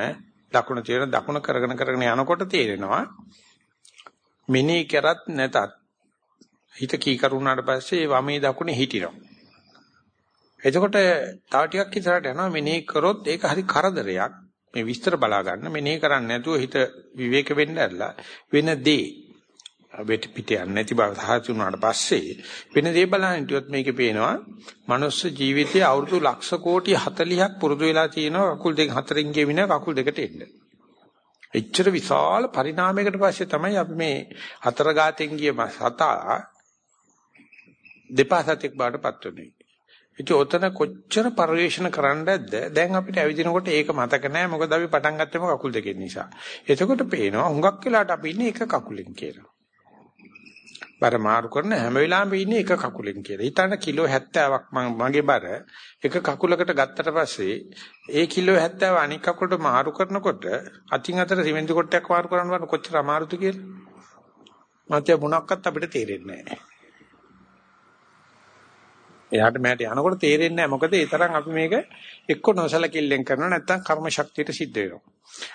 දකුණ තියන දකුණ කරගෙන කරගෙන යනකොට තේරෙනවා මිනී කරත් නැතත් හිත කී කරුණාට පස්සේ වමේ දකුණේ හිටිනවා. එතකොට තව ටිකක් ඉස්සරහට යනවා මෙනෙහි කරොත් ඒක හරි කරදරයක්. මේ විස්තර බලා ගන්න මෙනෙහි කරන්නේ නැතුව හිත විවේක වෙන්න ඇරලා වෙන දේ වෙට පිට යන්නේ නැති බව සාහිත වුණාට පස්සේ වෙන දේ බලන්න හිටියොත් මේකේ පේනවා මනුස්ස ජීවිතයේ අවුරුදු ලක්ෂ කෝටි 40ක් පුරුදු වෙලා තියෙනවා කකුල් දෙක හතරින් ගෙවින කකුල් දෙකට එන්න. එච්චර විශාල පරිණාමයකට පස්සේ තමයි අපි මේ හතර ගාතෙන් ගිය සතා දෙපා සතෙක් බාටපත් වෙන්නේ. ඉතින් ඔතන කොච්චර පරිවේෂණ කරන්නද දැන් අපිට ඇවිදිනකොට ඒක මතක නැහැ මොකද අපි පටන් ගත්තේම කකුල් දෙකෙන් නිසා. එතකොට පේනවා හුඟක් වෙලාට අපි ඉන්නේ එක කකුලෙන් කියලා. බර මාරු කරන හැම වෙලාවෙම ඉන්නේ එක කකුලෙන් කියලා. හිතන්න කිලෝ 70ක් මගේ බර එක කකුලකට ගත්තට පස්සේ ඒ කිලෝ 70 අනික් කකුලට මාරු කරනකොට අතින් අතට සිමෙන්ති කොටයක් මාරු කරන්න බලන්න කොච්චර අමාරුද කියලා. මාත්‍ය මොනක්වත් අපිට තේරෙන්නේ නැහැ. එයාට මෑට යනකොට තේරෙන්නේ නැහැ මොකද ඒ තරම් අපි මේක එක්ක නොසලකිල්ලෙන් කරනවා නැත්නම් කර්ම ශක්තියට සිද්ධ වෙනවා.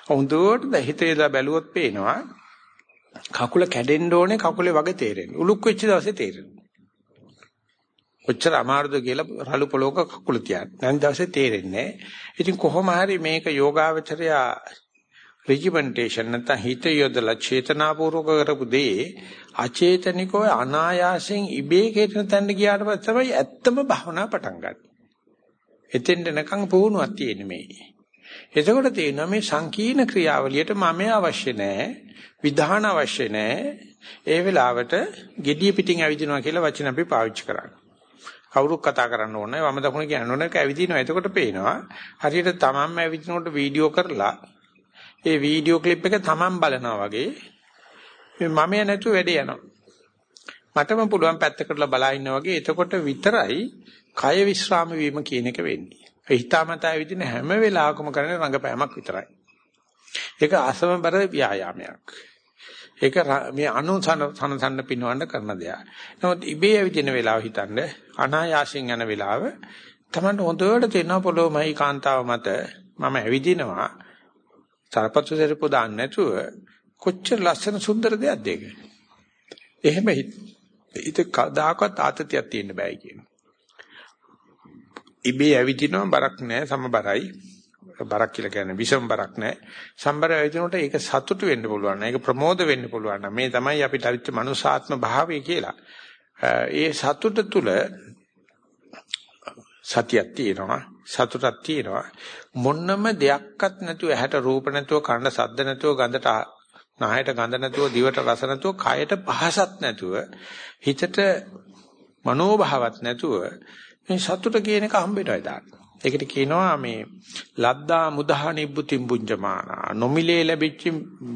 හොඳට හිතේලා බැලුවොත් පේනවා කකුල කැඩෙන්න ඕනේ කකුලේ වගේ තේරෙන්නේ. උලුක් වෙච්ච දවසේ තේරෙනවා. කොච්චර අමාරුද කියලා රළු පොලෝක කකුල තියන්න. නැන් දවසේ තේරෙන්නේ නැහැ. ඉතින් කොහොම හරි මේක යෝගාවචරය රිජිමෙන්ටේෂන් නැත්නම් හිත යොදලා චේතනාපූර්වක කරපු දේ අචේතනිකව අනායාසයෙන් ඉබේ කෙරෙන තැනට ගියාට පස්සේ තමයි ඇත්තම භවනා පටන් ගන්න. එතෙන්ට නකන් පුහුණුවක් තියෙන්නේ මේ. එතකොට තේරෙනවා මේ සංකීර්ණ ක්‍රියාවලියට මම අවශ්‍ය නැහැ. විධාන අවශ්‍ය නැහැ. ඒ වෙලාවට gediya පිටින් ඇවිදිනවා කියලා වචන අපි පාවිච්චි කරන්නේ. කවුරුත් කතා කරන්න ඕනේ වම දකුණ කියන්න ඕනේ ඇවිදිනවා. එතකොට පේනවා හරියට තමන්ම ඇවිදිනකොට වීඩියෝ කරලා ඒ වීඩියෝ ක්ලිප් එක තමන් බලනවා වගේ මම නැතුව වැඩේ යනවා. මටම පුළුවන් පැත්තකටලා බලා ඉන්නා වගේ එතකොට විතරයි කය විශ්‍රාම වීම කියන එක වෙන්නේ. ඒ හිතාමතා විදින හැම වෙලාවකම කරන රංගපෑමක් විතරයි. ඒක අසමබර ව්‍යායාමයක්. ඒක මේ අනුසන සනසන්න පිනවන්න කරන දෙයක්. නමුත් ඉබේ ඇවිදින වෙලාව හිතන්න අනායාසයෙන් යන වෙලාව තමයි හොඳට තේරෙන පොළොමයි කාන්තාව මත මම ඇවිදිනවා. තරපතු සෙරපු දාන්න නැතුව කොච්චර ලස්සන සුන්දර දෙයක්ද ඒක. එහෙම හිත කදාකවත් ආතතියක් තියෙන්න බෑ කියන. ඉබේ ඇවිදිනවා බරක් නැහැ සමබරයි. බරක් කියලා කියන්නේ විෂම බරක් නැහැ. සම්බර ඇවිදිනකොට ඒක සතුටු වෙන්න පුළුවන්. ඒක ප්‍රමෝද වෙන්න පුළුවන්. මේ තමයි අපිට අවිච්ච මනුසාත්ම භාවය කියලා. ඒ සතුට තුල සතියක් තියෙනවා සතුටක් තියෙනවා මොන්නම දෙයක්වත් නැතුව ඇහැට රූප නැතුව කන ශබ්ද නැතුව ගඳට නහයට ගඳ නැතුව දිවට රස නැතුව කයට පහසක් නැතුව හිතට මනෝභාවත් නැතුව මේ සතුට කියන එක හම්බෙටයි දාන්න. ඒකට කියනවා මේ ලද්දා මුදා නිබ්බුතිම් පුඤ්ජමාන නොමිලේ ලැබිච්ච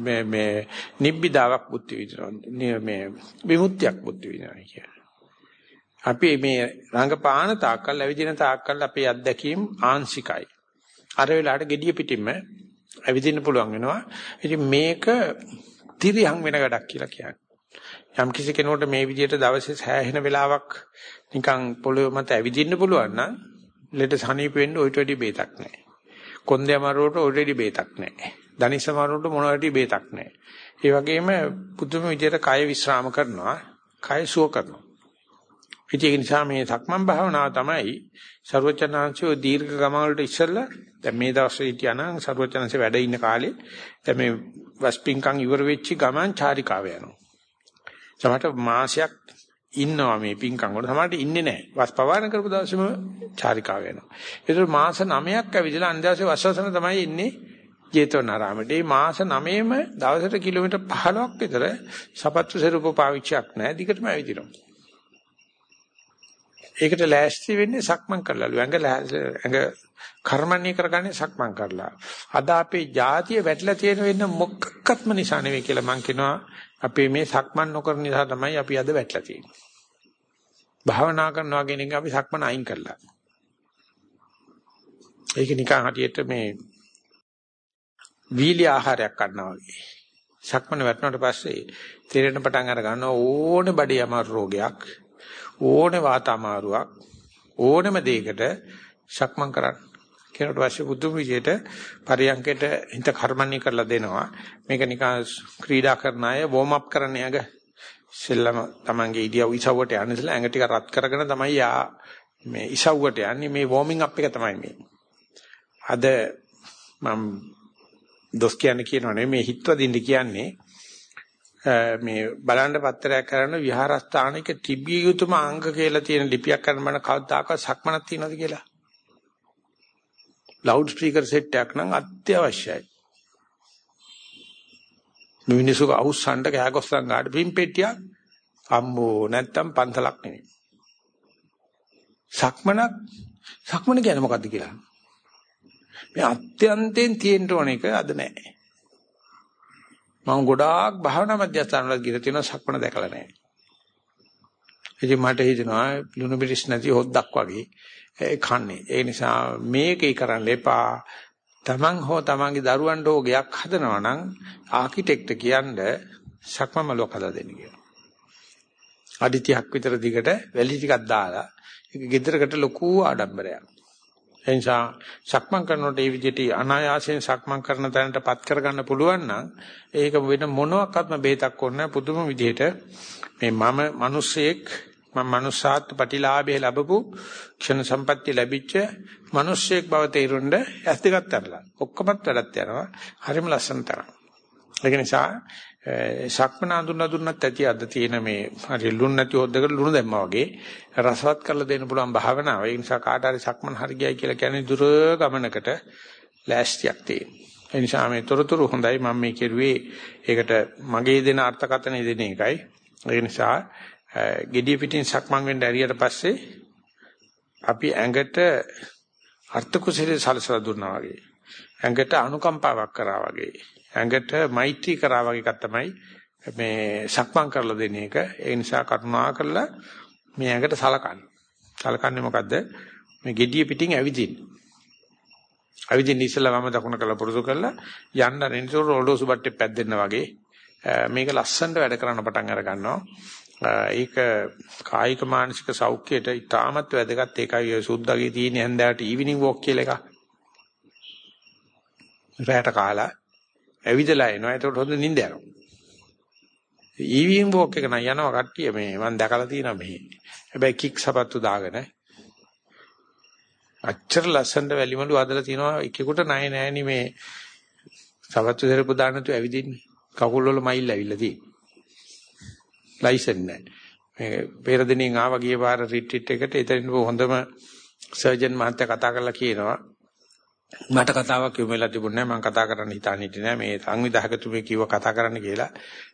මේ මේ නිබ්බිදාවක් බුද්ධ විදිනවා මේ විමුක්තියක් බුද්ධ විදිනවා කියන්නේ. අපි මේ රංගපාන තාක්කල් ඇවිදින තාක්කල් අපේ අත්දැකීම් ආංශිකයි. අර වෙලාවට gediya පිටින්ම ඇවිදින්න පුළුවන් වෙනවා. ඉතින් මේක තිරියන් වෙන වැඩක් කියලා කියන්නේ. යම් කිසි කෙනෙකුට මේ විදිහට දවසේ සෑහෙන වෙලාවක් නිකන් පොළොව මත ඇවිදින්න පුළුවන් නම් ලෙඩ සනීප වෙන්න ඔයිට වැඩි බේතක් නැහැ. කොන්දේ අමාරුවට ඔල්රෙඩි බේතක් නැහැ. ධනිස අමාරුවට මොනවටි බේතක් නැහැ. ඒ වගේම පුදුම විදිහට කය විශ්‍රාම කරනවා, කය සුව කරනවා. ඉතින් ඒ නිසා මේ සක්මන් භාවනාව තමයි ਸਰවචනාංශෝ දීර්ඝ ගමන වලට ඉස්සෙල්ලා දැන් මේ දවස්වල හිටියානම් ਸਰවචනාංශේ වැඩ ඉන්න කාලේ දැන් මේ වස්පින්කම් ඉවර වෙච්චි ගමන් චාරිකාව යනවා. සමහරට මාසයක් ඉන්නවා මේ පින්කම් වල සමහරට ඉන්නේ නැහැ. වස් පවාරණ කරපු දවසේම චාරිකාව යනවා. ඒතර මාස 9ක් ඇවිදලා අන්දාසේ වස්වසන තමයි ඉන්නේ ජේතවනාරාමයට. මේ මාස 9ෙම දවසට කිලෝමීටර් 15ක් විතර සපත්තු සරුප පාවිච්චියක් නැහැ. දිගටම ඇවිදිනවා. ඒකට ලෑස්ති වෙන්නේ සක්මන් කරලාලු. ඇඟ ඇඟ කර්මන්නේ කරගන්නේ සක්මන් කරලා. අද අපේ ජාතිය වැටලා තියෙන වෙන මොකක්වත්ම නිසා නෙවෙයි කියලා මම කියනවා. අපේ මේ සක්මන් නොකරන නිසා තමයි අපි අද වැටලා තියෙන්නේ. භාවනා කරනවා කියන එක අපි සක්මන අයින් කළා. ඒක නිකන් හටියට මේ වීලි ආහාරයක් ගන්නවා වගේ. සක්මන වැටුණාට පස්සේ තේරෙන පටන් අර ගන්නවා ඕනේ බඩේ අමාරු රෝගයක් ඕනේ වාත අමාරුවක් ඕනෙම දෙයකට සක්මන් කරන්න. කෙනෙකුට අවශ්‍ය බුදුම විදියට පරියන්කයට හිත කර්මන්නේ කරලා දෙනවා. මේක නිකන් ක්‍රීඩා කරන අය වෝම් අප් කරන යග සෙල්ලම තමන්ගේ ඉදියව ඉසව්වට යන ඉස්සලා ඇඟ ටික රත් කරගෙන තමයි යා මේ ඉසව්වට යන්නේ මේ වෝමින් අප් එක තමයි මේ. අද මම දොස් කියන්නේ කියනවනේ මේ හිතවදින්න කියන්නේ මේ බලන්න පත්‍රයක් කරන විහාරස්ථානික තිබිය යුතුම අංග කියලා තියෙන ලිපියක් කරන මන කවදාකවත් සක්මනක් තියනවද කියලා ලවුඩ් ස්පීකර් සෙට් එකක් නම් අත්‍යවශ්‍යයි. මිනිස්සු අවුස්සන්ට කෑගොස්සන් ගාඩ පිම්පෙට්ටියක් අම්මෝ නැත්තම් පන්සලක් නෙමෙයි. සක්මනක් සක්මන කියන්නේ මොකද්ද කියලා? මේ අත්‍යන්තයෙන් තියෙන්න ඕන එක අද නැහැ. මම ගොඩාක් භාවනා මධ්‍යස්ථාන වල ගිහින් තියෙනවා සක්මන දැකලා නැහැ. ඉතින් මට හිතෙනවා ලුණු බිරිස් නැති හොද්දක් වගේ ඒ කන්නේ. ඒ නිසා මේකේ කරන්න එපා. Taman හෝ Tamanගේ දරුවන්ට හෝ ගයක් හදනවා නම් ආකිටෙක්ට් කියන්න සක්මන් මලුවක් හදලා දෙන්න කියලා. අඩි 30ක් විතර දිගට වැලි ටිකක් දාලා ඒක ගෙදරකට ලොකු ආඩම්බරයක්. ඒ නිසා සක්මන් කරනකොට මේ විදිහට අනායාසයෙන් සක්මන් කරන තැනටපත් කරගන්න පුළුවන් නම් ඒක වෙන මොනවාක්වත්ම බේතක් ඕනේ පුදුම විදිහට මේ මම මිනිස්සෙක් මම මනුස්සාත් ප්‍රතිලාභය ලැබපු ක්ෂණ සම්පත්‍ය ලැබිච්ච මිනිස්සෙක් බව තේරුණ්ඩ ඇස් දෙකක් තරලා ඔක්කොමත් වැඩක් යනවා හරිම ලස්සන තරම් ඒක නිසා ශක්මන අඳුන දුන්නත් ඇති අද තියෙන මේ හරි ලුණු නැති හොද්දකට ලුණු දැම්මා වගේ රසවත් කරලා දෙන්න පුළුවන් භාවනාව. ඒ නිසා කාට හරි ශක්මන හරි ගියයි කියලා කියන්නේ දුර ගමනකට ලෑස්තියක් තියෙන. ඒ නිසා මේ තොරතුරු හොඳයි මම මේ කෙරුවේ ඒකට මගේ දෙන අර්ථකථන දෙන එකයි. ඒ නිසා gediya pitin සක්මන් වෙන්න ඇරියට පස්සේ අපි ඇඟට අර්ථ කුසලයේ සලසලා දුන්නා වගේ. ඇඟට අනුකම්පාවක් කරා වගේ. ඇඟට මෛත්‍රී කරා වගේ එකක් තමයි මේ සක්මන් කරලා දෙන එක. ඒ නිසා කරුණා කරලා මේ ඇඟට සලකන්න. සලකන්නේ මොකද්ද? මේ gediya පිටින් ඇවිදින්න. ඇවිදින්න ඉස්සෙල්ලා වම දකුණ කළ පුරුදු කරලා යන්න රෙන්සෝ රෝඩෝසු බට්ටේ පැද්දෙන්න වගේ මේක ලස්සනට වැඩ කරන්න පටන් අර ගන්නවා. ඒක කායික මානසික සෞඛ්‍යයට ඉතාමත් වැදගත් ඒකයි සුද්දාගේ තියෙන හැන්දෑවට ඊවිනිං වොක් කියලා එකක්. රැට කාලා ඇවිදලා එනවා. ඒකට හොඳ නිින්ද යනවා. ඊවීම් වෝක් එක නම් යනවා කට්ටිය මේ මම දැකලා තියෙනවා මෙහි. හැබැයි කික් සපත්තු දාගෙන අච්චර ලස්සනට වැලිමලු හදලා තිනවා එකෙකුට ණය නෑනි මේ සපත්තු දෙරපු දාන්නතු ඇවිදින්නේ. කකුල් වල මයිල් ඇවිල්ලා තියෙන්නේ. ලයිසන් නෑ. මේ පෙර දිනින් ආවා ගිය පාර රිට්‍රීට් එකට එතනින් හොඳම සර්ජන් මහත්තයා කතා කරලා කියනවා මට කතාවක් කියුමෙලා තිබුණේ නැහැ මම කතා කරන්න හිතාන්නේ හිටියේ නැහැ මේ සංවිධායකතුමේ කිව්ව කතා කරන්න කියලා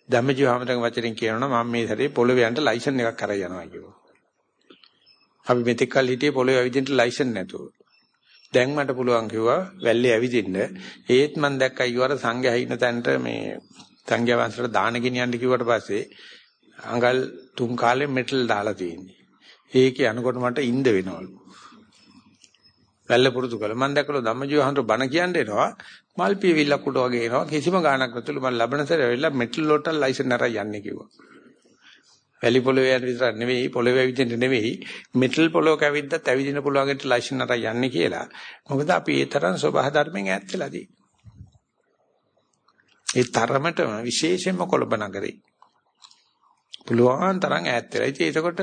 ධම්මජීව හැමතැනම වචනෙන් කියනවනම් මම මේ සැරේ පොළවේ යන්න ලයිසන් එකක් කරලා යනවා කිව්වා. අපි මෙතෙක් කල් හිටියේ පොළවේ ඇවිදින්න ලයිසන් නැතුව. දැන් මට පුළුවන් කිව්වා වැල්ලේ ඇවිදින්න. ඒත් මම දැක්කා ඊවර සංඝයා ඉන්න තැනට මේ සංඝයා වහන්සේට දාන ගෙනියන්න කිව්වට පස්සේ අඟල් තුන් කාලේ මෙටල් දාලා තියෙන්නේ. ඒකේ යනකොට මට ඉඳ වෙනවලු. වැල්ල පුරුදු කළා. මම දැකලා ධම්මජීව හන්තර බණ කියන්න එනවා. මල්පිය විල්ලක් උඩ වගේ එනවා. කිසිම ගාණක් නැතුළු මම ලබන සැරේ ඇවිල්ලා මෙටල් වලට ලයිසන් අරන් යන්නේ කිව්වා. වැලි පොළවේ යන විතර නෙවෙයි පොළවේ ඇවිදින්න නෙවෙයි මෙටල් පොළොවක ඇවිද්දත් ඇවිදින්න පුළුවන්ට ලයිසන් අරන් යන්නේ කියලා. මොකද අපි ඒ තරම් සබහා ධර්මයෙන් ඈත් වෙලාදී. ඒ තරමටම විශේෂයෙන්ම කොළඹ නගරේ. පුළුවන් තරම් ඈත් වෙලා. ඉතින් ඒකට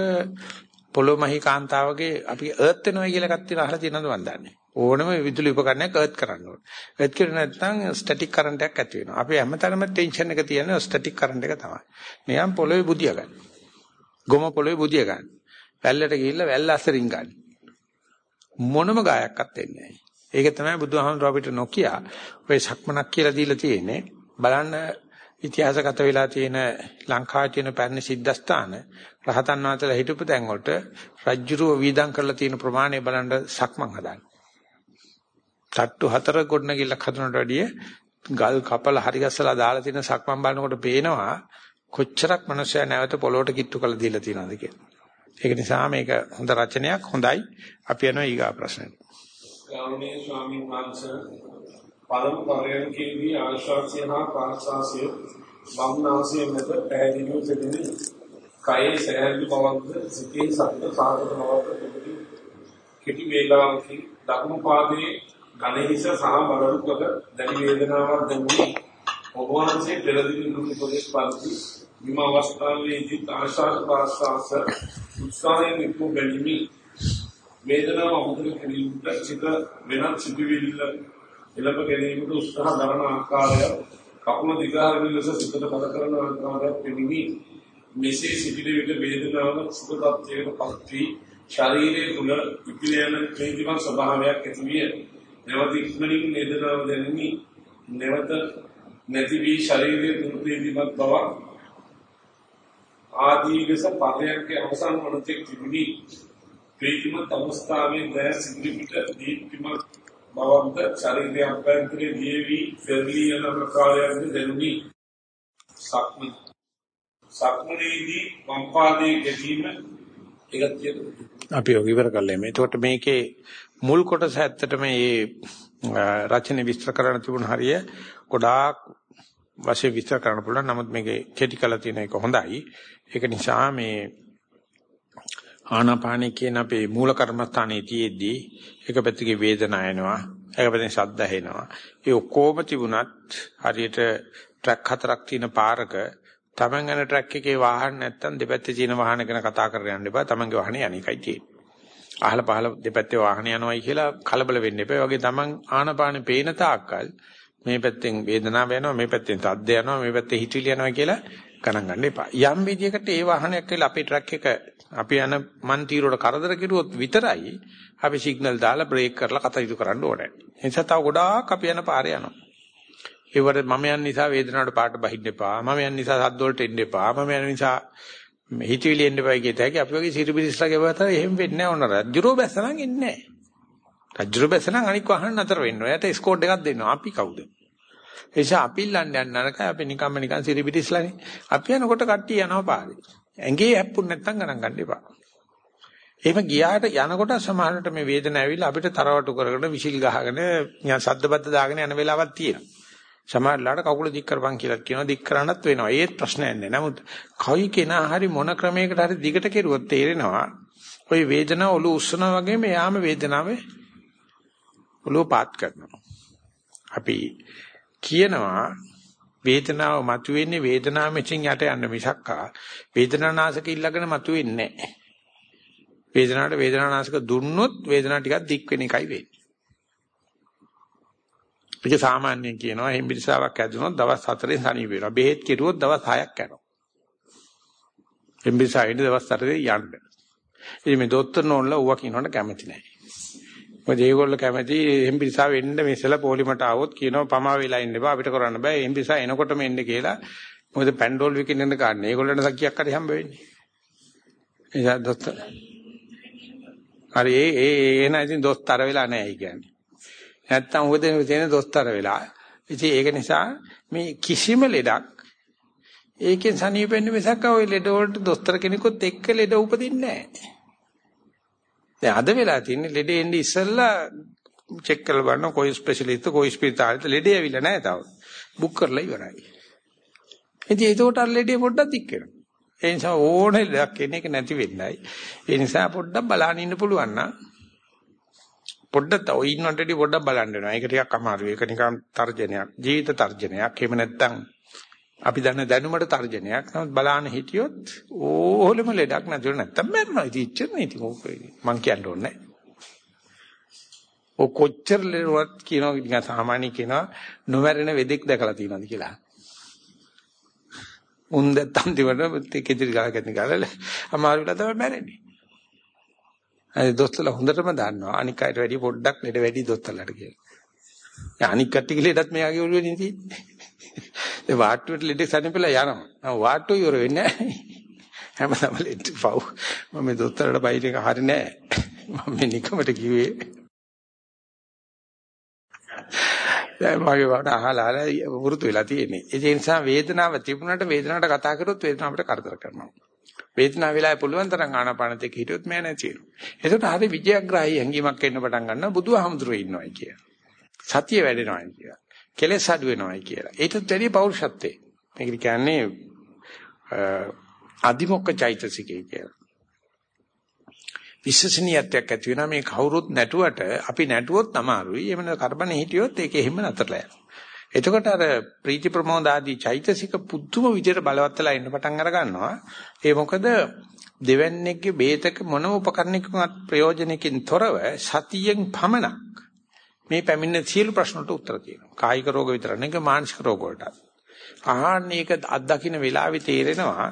පොළොමහි කාන්තාවගේ අපි අර්ත් වෙනවා කියලා එකක් තියෙනවා අහලා තියෙනවද මන් දන්නේ. ඕනම විදුලි උපකරණයක් අර්ත් කරන්න ඕනේ. අර්ත් කරේ නැත්නම් ස්ටැටික් කරන්ට් එකක් ඇති වෙනවා. අපි හැමතැනම ටෙන්ෂන් එක තියෙන ස්ටැටික් කරන්ට් එක තමයි. මෙයන් පොළොවේ බුදියා ගන්න. ගොම පොළොවේ බුදියා ගන්න. වැල්ලට ගිහිල්ලා වැල්ල අස්සරින් ගන්න. මොනම ගායක්වත් වෙන්නේ නැහැ. ඒක තමයි බුදුහාමුදුරුවෝ අපිට නොකිය ඔය සක්මනක් කියලා දීලා තියෙන්නේ. බලන්න ඉතිහාසගත වෙලා තියෙන ලංකාවේ තියෙන පැරණි සිද්ධාස්ථාන රහතන් වහන්සේලා හිටපු තැන් වලට රජ්ජුරුව වීදම් කරලා තියෙන ප්‍රමාණය බලන්න සක්මන් හදාන්න. තට්ටු හතර ගොඩනගිල්ලක් හදනට වැඩිය ගල් කපල හරි ගස්සලා දාලා තියෙන සක්මන් බලනකොට පේනවා කොච්චරක් මිනිස්සයා නැවත පොළොවට කිට්ටු කරලා දීලා තියෙනවද කියලා. ඒක නිසා මේක හොඳ රචනයක් හොඳයි. අපි යනවා ඊගා ප්‍රශ්නෙට. ගෞරවනීය ස්වාමීන් වහන්සේ පළමු පරයන්කේදී ආශ්වාසය හා ප්‍රාශ්වාසය වම්නාසය මැද පැහැදිලිව සිටින කයේ සෑහළු බවක්ද සිතේ සත්‍ය සාගත බවක්ද තිබුණි කෙටි වේලාවකින් දකුණු පාදයේ ඝනහිස සහ බලරු කොට දැඩි වේදනාවක් දැනුනි. ඔබ වහන්සේ පෙරදින දුන් උපදේශ පරිදි විම අවස්ථාවේදී ආශ්වාස ප්‍රාශ්වාස උත්සාහයෙන් ඉක්ම බැලිමි වේදනාව අමුතුන කිරීමට සිත වෙනත් සිදුවිල්ල එළඹ ගැනීමට උත්සාහ දරන ආකාරය කකුල දිගාරගෙන ලෙස සිතට පද කරන ආකාරයක් පෙනිනි. මෙසේ සිටින විට වේදනාව සුඛ tattයකට පත් වී ශරීරයේ තුල ඉපිලයන ප්‍රීතිමත් ස්වභාවයක් ඇති විය. නැවත ඉක්මනින් වේදනාව දැනෙමි. නැවත නැති වී ශරීරයේ තුල ප්‍රීතිමත් බව ආදී ලෙස පරයන්ගේ අවසන් වනතෙක් තිබුණි. ප්‍රීතිමත් අවස්ථාවේ දැන සිද්ධ පිට දීප්තිමත් බවන්ත ශරීරය අභ්‍යන්තරයේ දීවි පෙරලී යන ප්‍රකාරයන්ද දැනුනි. සක්මන් සක්මනේදී වම් පාදයේ ගැටීම එකක් අපි ඔය ඉවර කළේ මේ. එතකොට මේකේ මුල් කොටස ඇත්තටම මේ රචන විස්තර කරන්න තිබුණ හරිය ගොඩාක් වශයෙන් විස්තර කරන්න පුළුවන්. නමුත් මේකේ කෙටි කළ තියෙන එක හොඳයි. ඒක නිසා මේ ආනාපානී කියන අපේ මූල කර්මස්ථානයේ තියේදී එක පැත්තකේ වේදනාව එනවා එක පැත්තෙන් ශබ්ද ඇහෙනවා. ඒ ඔක්කොම තිබුණත් හරියට ට්‍රක් හතරක් තියෙන පාරක තමන් යන ට්‍රක් එකේ වාහන නැත්තම් දෙපැත්තේ තියෙන වාහන ගැන කතා කරගෙන යන්න එපා. තමන්ගේ වාහනේ අනිකයි තියෙන්නේ. අහල පහල දෙපැත්තේ වාහන යනවායි කියලා කලබල වෙන්න එපා. ඒ වගේ තමන් ආනපානෙ පේන තාක්කල් මේ පැත්තෙන් වේදනාව යනවා මේ පැත්තෙන් සද්ද යනවා මේ පැත්තේ හිතිලි යනවා කියලා ගණන් ගන්න එපා. යම් විදියකට ඒ වාහනයක් කියලා අපේ ට්‍රක් එක අපි යන මන් තීරුවට කරදර කෙරුවොත් විතරයි අපි සිග්නල් දාලා බ්‍රේක් කරලා කටයුතු කරන්න ඕනේ. ඒ නිසා තව ගොඩාක් අපි යන පාරේ යනවා. ඒවට මම යන නිසා වේදනාවට පාට බහින්න එපා. මම යන නිසා සද්ද වලට එන්න එපා. මම යන නිසා හිතවිලි එන්න එපා කියත හැකි. අපි වගේ සිරිබිරිස්ලා ගෙවතර එහෙම වෙන්නේ නැහැ ඕන රජ්ජුරෝ බැස්සනම් එන්නේ නැහැ. රජ්ජුරෝ බැස්සනම් අනික් වහන්න නතර වෙන්න ඕන. එයාට ස්කෝඩ් එකක් දෙන්නවා. අපි කවුද? ඒ නිසා අපි ඉල්ලන්නේ නරකයි අපි නිකම්ම නිකන් සිරිබිටිස්ලානේ. අපි යනකොට කට්ටිය යනවා පාරේ. ඇඟේ ඇප්පුන් නැත්තම් ගණන් ගන්න එපා. එහෙම ගියාට යනකොට සමහරට මේ වේදනාව ඇවිල්ලා අපිට තරවටු කරගෙන විසිල් ගහගෙන සද්දබද්ද දාගෙන යන වෙලාවක් තියෙනවා. සමහරලාට කකුල දික් කරපන් කියලා කියනවා දික් කරන්නත් වෙනවා. ඒත් ප්‍රශ්නයක් නෑ. නමුත් කවයි කෙනා හරි මොන ක්‍රමයකට හරි දිගට කෙරුවොත් තේරෙනවා. ওই වේදනාව ඔලු උස්සනවා වගේම යාම වේදනාවේ ඔලුව පාත් කරනවා. අපි කියනවා වේදනාව මතුවෙන්නේ වේදනාව මෙචින් යට යන්න මිසක්කා වේදනානාශක ඉල්ලගෙන මතුවෙන්නේ නැහැ. වේදනාවට වේදනානාශක දුන්නොත් වේදනාව ටිකක් දික් වෙන එකයි වෙන්නේ. ඒක සාමාන්‍යයෙන් කියනවා හෙම්බිරිසාවක් ඇදුනොත් දවස් 4ෙන් සනීප වෙනවා. බෙහෙත් කෙරුවොත් දවස් 6ක් යනවා. හෙම්බිරිසාවෙන් දවස් 4ේ යන්න. ඉතින් මේ දොස්තර නෝන්ලා ඌවා කියනවට කැමති නැහැ. මොකද ඒගොල්ලෝ කැමති එම්බිසා වෙන්න මෙසලා පොලිමට ආවොත් කියනවා පමා වෙලා ඉන්න බෑ අපිට කරන්න බෑ එම්බිසා එනකොටම එන්න කියලා මොකද පැන්ඩෝල් විකින්න ගන්න. ඒගොල්ලන්ට සක්කියක් හරි හම්බ වෙන්නේ. එයා දොස්තර. හරි ඒ ඒ එන ඉතින් දොස්තර වෙලා නැහැ කියන්නේ. නැත්තම් මොකද තියෙන දොස්තර වෙලා. ඉතින් ඒක නිසා මේ කිසිම ලෙඩක් ඒකෙන් සනීපෙන්න මිසක් ඔය ලෙඩ වලට දොස්තර කෙනෙකුත් එක්ක ලෙඩ උපදින්නේ නැහැ. දැන් අද වෙලා තියෙන්නේ ලෙඩේ එන්නේ ඉස්සෙල්ලා චෙක් කරලා බලන්න කොයි ස්පෙෂලිස්ට් කොයි ස්පිරිතාලෙට ලෙඩේ ඇවිල්ලා නැහැ තාම. බුක් කරලා ඉවරයි. ඉතින් ඒකට අර ලෙඩේ පොඩ්ඩක් දික් වෙනවා. ඒ නිසා ඕනේ ලෙඩක් එන එක නැති වෙන්නයි. ඒ නිසා පොඩ්ඩක් බලන්න ඉන්න පුළුවන් නම් පොඩ්ඩක් ඔය ඉන්නට පොඩ්ඩක් බලන්න වෙනවා. ඒක ටිකක් අමාරුයි. ඒක නිකන් තර්ජනයක්. ජීවිත තර්ජනයක්. එහෙම නැත්නම් අපි දන්න දැනුමට තර්ජනයක්. නමුත් බලාන හිටියොත් ඕලෙම ලෙඩක් නැතුව නැත්තම් මැරෙනවා. ඉතින් ඉච්චරනේ ඉතින් ඕක මං කියන්න ඕනේ නැහැ. ඔය කොච්චර ලෙඩවත් කියනවා නිකන් සාමාන්‍ය කියනවා නොමැරෙන වෙදෙක් දැකලා තියෙනවද කියලා. උන් දැත්තම් දිවට කෙදිරි ගාගෙන ගාලා අමාරු වෙලා තමයි මැරෙන්නේ. අය දොස්තරලා හොඳටම දන්නවා අනික් අයට වැඩි පොඩ්ඩක් ලෙඩ වැඩි දොස්තරලාට කියලා. අනික් කට්ටිය ලෙඩත් මෙයාගේ ඔළුවේ තියෙන්නේ. [laughs] ඒ වාට්ටුවට ලෙඩ සනිපලා යනවා. වාට්ටුව ඉවර වෙන්නේ නැහැ. [laughs] හැමදාම ලෙඩ පව්. මම මේ දොස්තරට බයිට එක හරි නෑ. [laughs] මම මේ නිකමට කිව්වේ. දැන් මගේ වට අහලා වෘතු වෙලා තියෙන්නේ. ඒ නිසා වේදනාව තිබුණාට වේදනාවට කතා කරොත් වේදනාව අපිට කරදර කරනවා. වේදනාව වෙලාවේ පුළුවන් තරම් ආනාපානත් එක්ක හිටියොත් මෑ නැති වෙනවා. ඒකට හරි විජයග්‍රාහී හැඟීමක් එන්න පටන් ගන්නවා බුදුහාමුදුරුවෝ ඉන්නවයි කියලා. සතිය වැඩෙනවයි කියලා. කෙලෙස් අඩු වෙනවයි කියලා. ඒකත් වැඩි පෞරුෂත්වේ. මේක කියන්නේ අදිමොක්ක චෛතසිකය කියලා. විශ්වසනීයත්වයක් ඇති වෙනා මේ කවුරුත් නැටුවට අපි නැටුවොත් අමාරුයි. එමන කරබනේ හිටියොත් ඒක එහෙම නැතරලා යනවා. එතකොට අර ප්‍රීති ප්‍රමෝද ආදී චෛතසික පුදුම විදිහට බලවත් වෙලා ඉන්න පටන් අර ගන්නවා. ඒ මොකද දෙවන්නේගේ බේතක මොනම උපකරණයකවත් ප්‍රයෝජනකින් තොරව සතියෙන් පමණක් මේ පැමිණෙන සියලු ප්‍රශ්න වලට උත්තර තියෙනවා. කායික රෝග විතර නෙවෙයි මානසික රෝග වලට. ආහන්න ඒක අත්දකින්න වෙලාවේ තේරෙනවා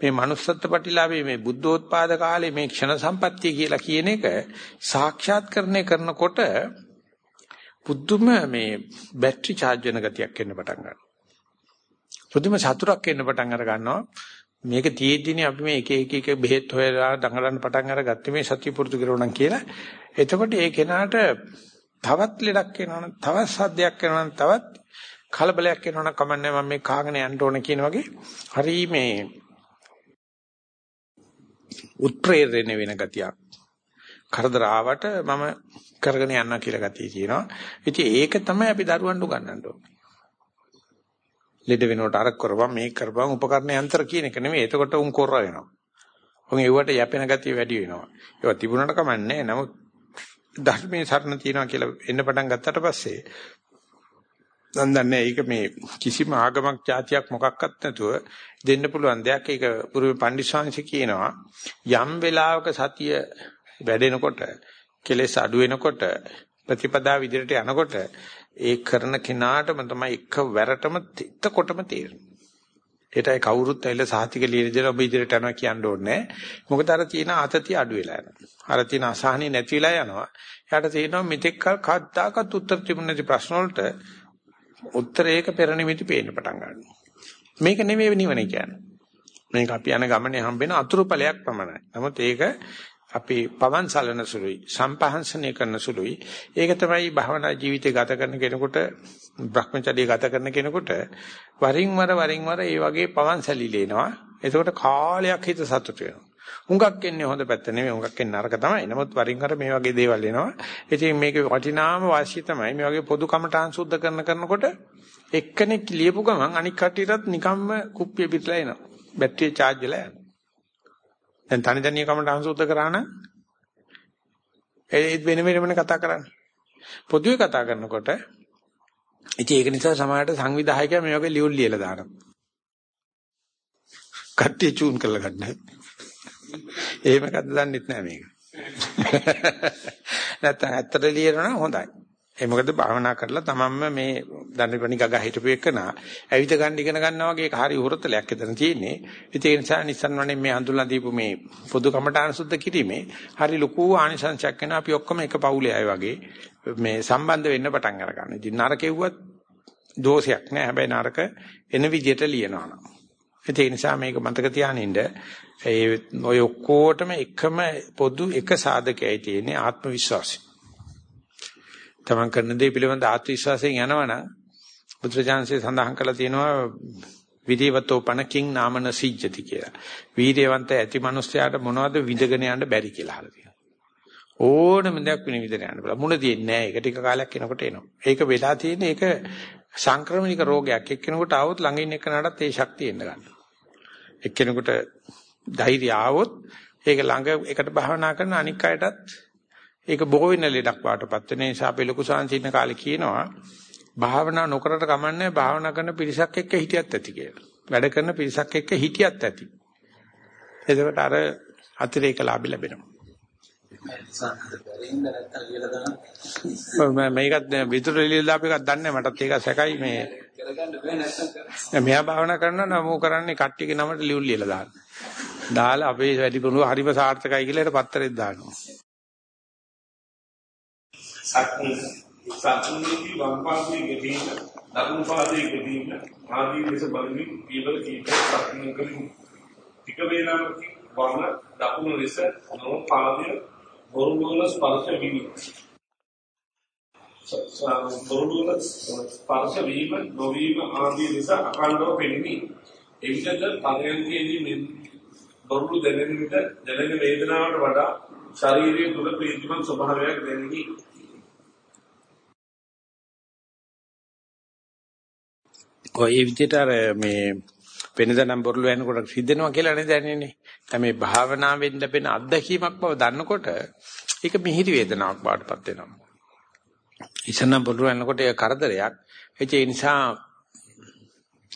මේ manussත්ත්ව ප්‍රතිලාභයේ මේ බුද්ධෝත්පාද කාලේ මේ ක්ෂණ සම්පත්තිය කියලා කියන එක සාක්ෂාත්කරණය කරනකොට පුදුම මේ බැටරි charge වෙන ගතියක් එන්න පටන් ගන්නවා. පුදුම සතුටක් එන්න පටන් අර ගන්නවා. මේක තියෙද්දිනේ අපි මේ එක එක එක බෙහෙත් හොයලා දඟලන්න පටන් අරගත්තේ මේ සත්‍ය පුරුදු කරවනම් කියලා. එතකොට ඒ කෙනාට තවත් ලෙඩක් එනවනම් තවත් සද්දයක් එනවනම් තවත් කලබලයක් එනවනම් කමන්නේ මම මේ කාගෙන යන්න ඕන කියන වගේ හරි මේ උත්ප්‍රේරණය වෙන ගතියක්. කරදර ආවට මම කරගෙන යන්න කියලා ගතිය තියෙනවා. ඉතින් ඒක තමයි අපි දරුවන්ට උගන්වන්න ඕනේ. ලෙඩ වෙනකොට අර කරපම් මේක කරපම් උපකරණ යන්ත්‍ර කියන එක නෙමෙයි. එතකොට උන් කොර වෙනවා. උන් ඒවට යැපෙන ගතිය වැඩි වෙනවා. ඒවා තිබුණාට කමන්නේ නමුත් ධර්මයේ සරණ තියනවා කියලා එන්න පටන් ගත්තට පස්සේ නන්දන්නේ ඒක මේ කිසිම ආගමක් જાතියක් මොකක්වත් නැතුව දෙන්න පුළුවන් දෙයක් ඒක පුරුමේ පඬිස්සංශ කියනවා යම් වෙලාවක සතිය වැඩෙනකොට කෙලෙස් අඩු වෙනකොට ප්‍රතිපදා විදිහට යනකොට ඒ කරන කෙනාටම තමයි එක වැරටම එතකොටම තේරෙන්නේ. ඒටයි කවුරුත් ඇවිල්ලා සාහිතික ලියලා ඔබ ඉදිරියට යනවා කියන්න ඕනේ. මොකද අර තියෙන ආතතිය අඩු වෙලා යනවා. අර තියෙන අසහනිය නැති වෙලා යනවා. එයාට තේරෙනවා මෙතෙක් කල් කද්දාකත් උත්තර තිබුණ නැති ප්‍රශ්න වලට උත්තරයක පෙර නිමිති පේන්න පටන් ගන්නවා. මේක නෙමෙයි නිවන කියන්නේ. මේක අපි යන ගමනේ හම්බෙන අතුරුඵලයක් පමණයි. නමුත් ඒක අපි පවන් සලන සුළුයි සම්පහන්සනය කරන සුළුයි. ඒක තමයි භවනා ජීවිතය ගත කරන කෙනෙකුට භ්‍රමචර්ය ගත කරන කෙනෙකුට වරින් වර වරින් වර මේ වගේ පවන් සැලිලේනවා. එතකොට කාලයක් හිත සතුට වෙනවා. හුඟක් එන්නේ හොඳ පැත්ත නෙමෙයි හුඟක් එන්නේ නරක තමයි. නමුත් වරින් වර මේ වගේ දේවල් එනවා. ඉතින් මේකේ වටිනාම වාසිය තමයි මේ වගේ පොදු කමටහන් සුද්ධ කරන කරනකොට එක්කෙනෙක් ලියපු ගමන් අනික් කට්ටියටත් නිකම්ම කුප්පිය පිටලා එනවා. බැටරිය charge වෙලා යනවා. දැන් තනි තනිය කමට අංශුද්ධ කරා නම් ඒ වෙන වෙනමනේ කතා කරන්නේ. පොදුවේ කතා කරනකොට ඉතින් ඒක නිසා සමහරට සංවිධායකයා මේ වගේ ලියුම් ලියලා දානවා. කට්ටිය චූන් කරලා ගන්න. එහෙම කද්ද දන්නෙත් නෑ මේක. නැත්තම් ඇත්තට ලියනවා හොඳයි. ඒ මොකද භාවනා කරලා තමන්ම මේ දඬුපණි ගගා හිටපු එකනා ඇවිද ගන්න ඉගෙන ගන්නවා වගේ හරි උරතලයක් එතන තියෙන්නේ. ඒ නිසා නිසන්වනේ මේ හඳුල්ලා දීපු මේ පොදු කමඨාන සුද්ධ කිරීමේ හරි ලොකු ආනිසංසයක් වෙන අපි ඔක්කොම එක පවුලේ අය වගේ මේ සම්බන්ධ වෙන්න පටන් අර ගන්න. ඉතින් නරකෙව්වත් දෝෂයක් නෑ. හැබැයි නරක එන විදියට ලියනවා නම්. ඒ නිසා මේක මතක තියානින්න ඒ ඔය ඔක්කොටම එකම පොදු එක සාධකයයි තියෙන්නේ ආත්ම විශ්වාසය. තමන් කරන දේ පිළිබඳ ආත්ම විශ්වාසයෙන් යනවනම් බුදුරජාන්සේ සඳහන් කළා තියෙනවා විදේවතෝ පණකින් නාමන සිජ්ජති කියලා. වීර්යවන්ත ඇති මිනිස්යාට මොනවද විඳගෙන යන්න බැරි කියලා අහලා තියෙනවා. ඕනම දෙයක් විනිවිදගෙන යන්න බෑ. මුණ දෙන්නේ නැහැ. ඒක ටික කාලයක් එනකොට එනවා. ඒක වෙලා තියෙන්නේ ඒක සංක්‍රමණික රෝගයක්. එක්කෙනෙකුට ආවොත් ළඟ ඉන්න කෙනාටත් ඒ ශක්තිය එන්න ගන්නවා. එක්කෙනෙකුට ධෛර්යය ආවොත් ඒක ළඟ එකට භාවනා කරන අනික් අයටත් ඒක බොහෝ වෙන ලෙඩක් වාටපත් වෙන නිසා අපි ලොකු සංසීන කාලේ කියනවා භාවනා නොකරට කමන්නේ භාවනා කරන පිරිසක් එක්ක හිටියත් ඇති කියලා. වැඩ කරන පිරිසක් එක්ක හිටියත් ඇති. එතකොට අර අතිරේක ලාභ ලැබෙනවා. මේකත් විතර එළියලා අපි එකක් දන්නේ මටත් ඒක සැකයි මේ මෙයා භාවනා කරනවා නම් මෝ කරන්නේ කට්ටියගේ නමට ලියුම් ලියලා දාන්න. දාලා අපේ වැඩි පුරුව හරිම සාර්ථකයි කියලා ඒකට පත්තරෙත් දානවා. සක්මනේදී වම් පාදයේ ගෙදීම දකුණු පාදයේ ගෙදීම ආදී ලෙස බලමින් පියවර කීපයක් සක්මන් කරමු. ටික වේලාවකින් වම දකුණු ලෙස නව පාදයේ බොරුවල ස්පර්ශ විනි. බොරුවල ස්පර්ශ වීම නොවීම ආදී ලෙස අකණ්ඩව පෙනිනි. එවිටද පරයන්කේදී මෙන් බොරුළු දැනෙන විට දැනෙන වේදනාවට වඩා ශාරීරික තුල ප්‍රීතිමත් ස්වභාවයක් දැනෙනි. ඔය ඒ විදිහට අර මේ වෙනද නම් බොරළු වෙනකොට සිද්ධෙනවා කියලා නේද දැනෙන්නේ. දැන් මේ භාවනාවෙන් ලැබෙන අත්දැකීමක් බව දන්නකොට ඒක මිහිරි වේදනාවක් බවටපත් වෙනවා. ඉස්සනම් බොරළු වෙනකොට ඒ කරදරයක්. ඒ නිසා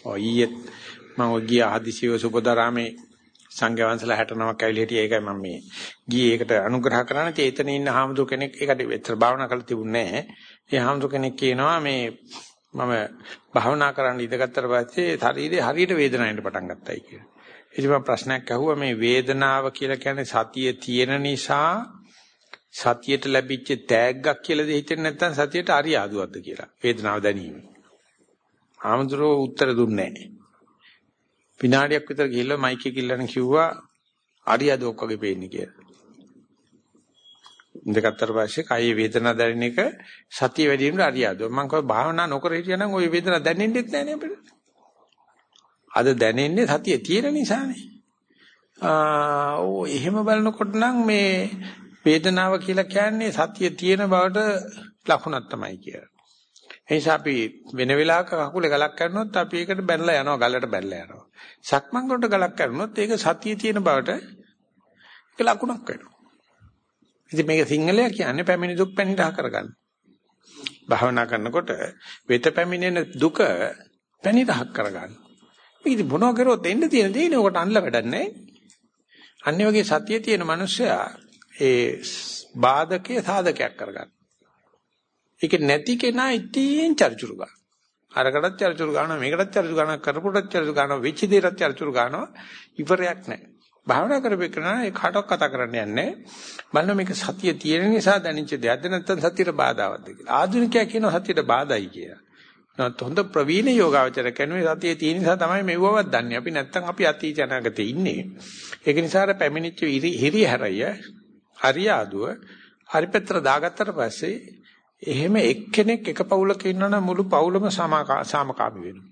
ඔය මම ගිය හදිසිය සුබදරාමේ සංඝ වංශලා 69ක් ඇවිල්ලා හිටියේ ඒකයි මම මේ ගියේ ඒකට අනුග්‍රහ කරන්න තේ එතන ඉන්න හාමුදුර කෙනෙක් ඒකට විතර භාවනා කරලා තිබුණේ නැහැ. ඒ හාමුදුර කෙනෙක් කියනවා මේ මම භාවනා කරන්න ඉඳගත්තර පස්සේ ශරීරේ හරියට වේදනාවෙන් පටන් ගත්තයි කියලා. ඉතින් මම ප්‍රශ්නයක් අහුවා මේ වේදනාව කියලා කියන්නේ සතිය තියෙන නිසා සතියට ලැබිච්ච තෑග්ගක් කියලාද හිතෙන්නේ නැත්නම් සතියට අරියාදුවක්ද කියලා. වේදනාව දැනීම. ආමඳුරෝ උත්තර දුන්නේ නැහැ. විනාඩියක් විතර ගිහිල්ලා මයික් එක කිල්ලන කිව්වා අරියාදුවක් වගේ පේන්නේ කියලා. ඉඳගත්තර පස්සේ කයි වේදනාව දැනෙන එක සතිය වැඩි වීමට අරියාදුව. මම කව භාවනා නොකර හිටියනම් ওই වේදනාව දැනෙන්නෙත් නැහැ නේ අපිට. අද දැනෙන්නේ සතිය තියෙන නිසානේ. ආ ඕ එහෙම බලනකොට නම් මේ වේදනාව කියලා කියන්නේ සතිය තියෙන බවට ලකුණක් තමයි කියලා. ඒ නිසා අපි වෙන වෙලාවක කකුලේ ගලක් කරනොත් අපි ඒකට බැනලා යනවා ගලට බැනලා යනවා. සක්මන් කරනකොට ගලක් කරනොත් ඒක සතිය තියෙන බවට ඒක ලකුණක් වෙනවා. ඉතින් මේක සිංහලයා කියන්නේ පැමිණි දුක් පැනිරහ කරගන්න. භාවනා කරනකොට වෙත පැමිණෙන දුක පැනිරහ කරගන්න. මේක ඉතින් මොනවා කරොත් එන්න තියෙන දේ නේ ඔකට අන්ලා වැඩක් නැහැ. අන්නේ වගේ සතිය තියෙන මිනිස්සයා ඒ බාධකයේ සාධකයක් කරගන්න. ඒක නැති කෙනා ඉතින් චර්චුරු ගන්න. අරකටත් චර්චුරු ගන්නවා මේකටත් චර්චුරු ගන්නවා කරපුටත් චර්චුරු ගන්නවා වෙච්ච දේටත් චර්චුරු ගන්නවා ඉවරයක් නැහැ. භාවනා කරපෙන්නා ඒ කාටවත් කතා කරන්න යන්නේ බලන්න මේක සතිය තියෙන නිසා දැනෙච්ච දෙයක්ද නැත්නම් සතියට බාධාවත්ද කියලා. ආධුනිකයා කියනවා සතියට බාධායි කියලා. නමුත් හොඳ ප්‍රවීණ යෝගාවචර කෙනෙක් සතියේ තියෙන නිසා තමයි මෙව්වවත් දන්නේ. අපි නැත්තම් අපි අතීත අනාගතේ ඉන්නේ. ඒක නිසා අර පැමිණිච්ච හිරිහැරය හරියාදුව හරි පැත්තට දාගත්තට පස්සේ එහෙම එක්කෙනෙක් එක පවුලක ඉන්නවනම් මුළු පවුලම සාමකාමී වෙනවා.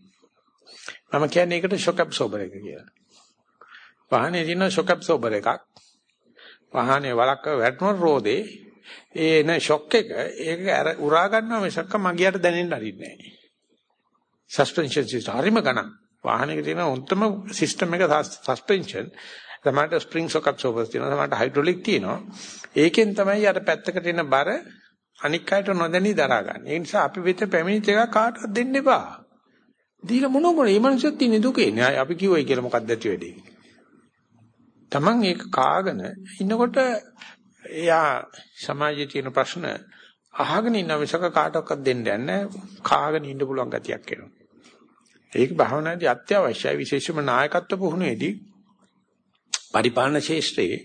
මම කියන්නේ ඒකට ෂොක් ඇබ්සෝබර් එක කියලා. වාහනේ තියෙන ෂොක් ඇබ්සෝබර් එකක්. වාහනේ වලක්ක වැටුණොත් රෝදේ ඒ න ෂොක් එක ඒක උරා ගන්නවා මිසක්ක මගියට දැනෙන්න හරින්නේ නැහැ. සස්පෙන්ෂන් සිස්ටම් හරිම ගණන්. වාහනයක තියෙන උන්ටම සිස්ටම් එක සස්පෙන්ෂන්. සමහරට ස්ප්‍රින්ග් ෂොක් ඇබ්සෝබර්ස් තියෙනවා. සමහරට හයිඩ්‍රොලික් තියෙනවා. ඒකෙන් තමයි අර පැත්තකට එන බර අනික් අයට නොදැනී දරා ගන්න. ඒ නිසා අපි වෙත පැමිණිච්ච එක කාටවත් දෙන්න එපා. දීලා මොන මොන මේ මිනිස්සුත් ඉන්නේ දුකේ නේ. අපි කිව්වයි කියලා මොකක්ද ඇති වෙන්නේ. Taman ඒක කාගෙන ඉන්නකොට එයා සමාජයේ තියෙන ප්‍රශ්න අහගෙන ඉන්න මිසක කාටවත් දෙන්න යන්නේ කාගෙන ඉන්න පුළුවන් ගතියක් එනවා. ඒක භාවනාදී අත්‍යවශ්‍යයි විශේෂම නායකත්ව පුහුණුවේදී පරිපාලන ශේෂ්ත්‍රයේ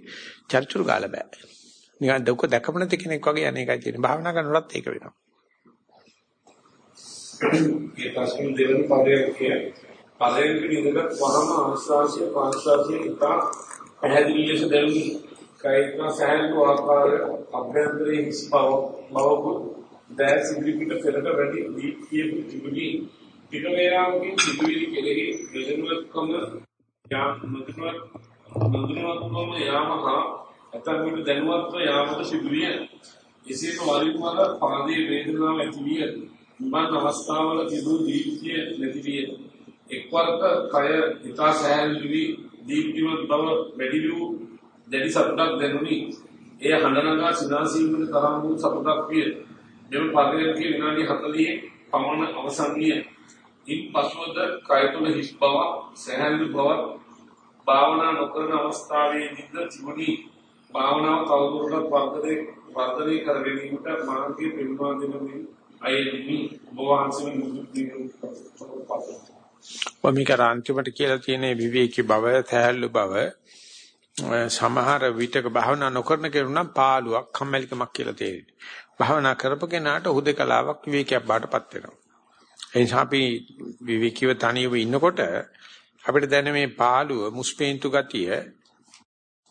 චර්චුරු ගාල බෑ. නිකන් දුක දැකපු නැති කෙනෙක් වගේ අනේකයි තියෙන. භාවනා කරනකොටත් ඒක වෙනවා. ඒ ප්‍රශ්න දෙවෙනි පදයේ කිය පදයෙන් ඉඳලා වහම ආස්වාසිය පාස්වාසිය ඉතා පැහැදිලි ලෙස දැනුනි. කයිත්ම සහැල්ලු ආකාරය අභ්‍යන්තරයේ හිස් බව බවකු දැස් ඉදිරිපිට පෙරට වැඩි දීප්තිය තිබුණි. ටික වේලාවකින් සිදුවිලි කෙරෙහි වෙනවත්කම යා මුදුනවත් මුදුනවත්කම යාමක ඇතන් විට දැනුවත්ව යාමට සිදුවිය. එසේම වරින් වර පාදයේ වේදනාව ඇති විය. මන් අවස්ථාවල තිබූ දීප්තිය නැති විය. එක්වරක කය ඉතා සහැල්ලු වී දීප්තිමත් බව වැඩි වූ දැඩි සතුටක් දැනුනි. එය හඬනගා සිනාසීමට තරම් වූ සතුටක් විය. මෙම පරිවර්තී විනාඩි 40 පමණ අවසන් විය. ඉන් පසුවද කය තුළ හිස් බවක්, සැහැල්ලු බවක් භාවනා නොකරන අවස්ථාවේදීද තිබුණි. භාවනාව කවුරුරටත් වර්ධනය වර්ධනය කර ගැනීමට මාර්ගය පෙන්වා දෙනමින් අයෙමි ඔබ වහන්සේ මුදුත් වමික රාන්තිමට කියලා තියෙන විවේකී බව, සැහැල්ලු බව සමහර විටක භාවනා නොකරන කෙරුණා පාළුවක්, කම්මැලිකමක් කියලා තේරෙනවා. භාවනා කරපගෙනාට හුදකලාවක් විවේකයක් බාටපත් වෙනවා. ඒ නිසා අපි විවේකීව තනියම ඉන්නකොට අපිට දැනෙන මේ පාළුව, මුස්පේන්තු ගතිය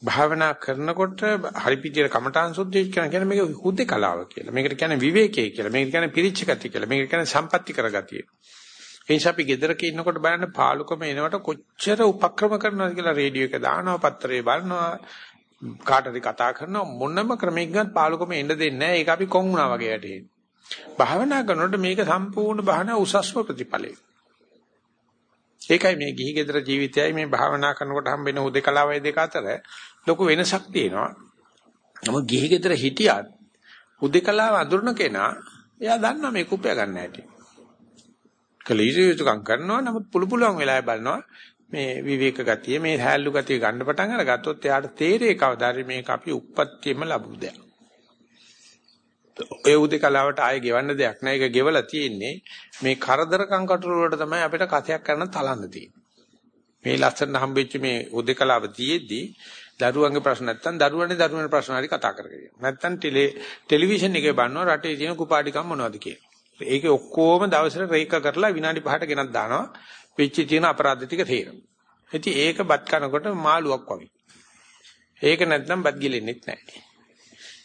භාවනා කරනකොට හරි පිටියට කමඨාන් සුද්ධිය කියන කියන්නේ මේක හුදකලාව කියලා. මේකට කියන්නේ විවේකයේ කියලා. මේකට කියන්නේ පිරිච්ච ගතිය කියලා. මේකට කියන්නේ සම්පatti කරගතිය. ඒ නිසා අපි ගෙදරක ඉන්නකොට බලන්න පාලුකම එනකොට කොච්චර උපක්‍රම කරනවද කියලා රේඩියෝ එක දානවා, පත්තරේ බලනවා, කාටද කතා කරනවා මොනම ක්‍රමයකින්වත් පාලුකම එන්න දෙන්නේ නැහැ. ඒක අපි කොන් වුණා වගේ වැටෙන්නේ. භාවනා කරනකොට මේක සම්පූර්ණ භාවනා උසස්ම ප්‍රතිඵලය. ඒකයි මේ ගිහි ගෙදර ජීවිතයයි මේ භාවනා කරනකොට හම්බෙන උදේකලාවයි දෙක අතර ලොකු වෙනසක් තියෙනවා. නමුත් ගිහි ගෙදර හිටියත් උදේකලාව අඳුරන කෙනා එයා දන්නවා මේක උපය ගන්න හැටි. කලීසියුතුකම් කරනවා නමුත් පුළු පුළුවන් වෙලාවෙ බලනවා මේ විවේක ගතිය මේ හැල්ලු ගතිය ගන්න පටන් අරගත්තොත් එයාට තේරේ කවදාද මේක අපි උප්පත්තියෙම ලැබු දෙයක්. ඒ උදේකලාවට ආයෙ ගෙවන්න දෙයක් නැහැ. ඒක ගෙවලා තියෙන්නේ මේ කරදරකම් කටුළු වලට තමයි අපිට කතයක් කරන්න තලන්න තියෙන්නේ. මේ ලස්සන හම්බෙච්ච මේ උදේකලාව තියේදී දරුවන්ගේ ප්‍රශ්න නැත්තම් දරුවනේ දරුවනේ ප්‍රශ්න හරි කතා කරගෙන. නැත්තම් ටෙලි ටෙලිවිෂන් එකේ බලනවා රටේ තියෙන කුපාඩිකම් මොනවද කියලා. ඒකේ ඔක්කොම දවසට රේක කරලා විනාඩි 5ට ගෙනත් දානවා. පිච්චි තියෙන අපරාධ ටික තේරෙනවා. ඉතින් ඒක බත් කනකොට මාළුවක් වගේ. ඒක නැත්නම් බත් ගිලෙන්නෙත් නැහැ.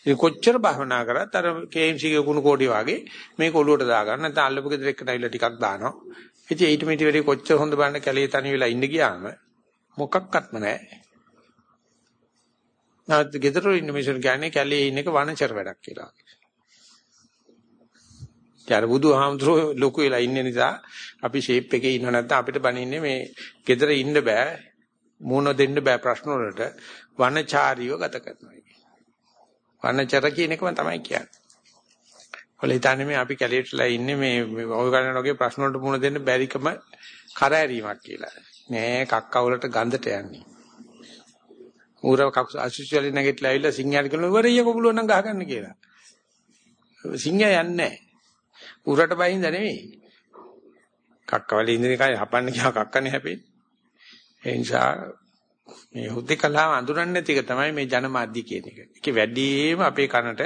ඉතින් කොච්චර භවනා කරත් අර KMC ගේ කුණු කෝටි වගේ මේක ඔලුවට දාගන්න නැත්නම් අල්ලපු ගෙදර එක්කට ඇවිල්ලා ටිකක් දානවා. ඉතින් ඊට මෙටි වැඩි කොච්චර හොඳ බලන්න කැලේ තනි වෙලා ඉන්න ගියාම මොකක්වත්ම නැහැ. නැත් ගෙදර ඉන්න මිනිස්සු කියන්නේ කැලේ ඉන්න එක වනචර වැඩක් කියලා. ඊට බුදුහාමුදුරුවෝ ලොකු වෙලා ඉන්න නිසා අපි ෂේප් එකේ ඉන්න නැත්නම් අපිට බනින්නේ මේ ගෙදර ඉන්න බෑ මූණ දෙන්න බෑ ප්‍රශ්න වලට වනචාරීව ගත කරනවා. වනචර කියන එකම තමයි කියන්නේ. ඔල හිතන්නේ මේ අපි කැලේටලා ඉන්නේ මේ ඔය ගන්න වගේ ප්‍රශ්න වලට මුහුණ දෙන්න බැරිකම කරෑරීමක් කියලා. නෑ කක්ක වලට ගඳට යන්නේ. ඌරව කක්ක අසුචිවලින් නැගිටලා ඇවිල්ලා සිංහයාට කියනවා ඉවරయ్య කොබුලෝ නම් ගහගන්න කියලා. සිංහයා යන්නේ නෑ. ඌරට බයින්ද නෙවෙයි. කක්ක වල ඉඳින එකයි හපන්න ගියා කක්කනේ හැපෙන්නේ. ඒ නිසා මේ හුදේකලාව අඳුරන්නේ නැති එක තමයි මේ ජනමාධ්‍ය කියන එක. ඒකේ වැඩිම අපේ කනට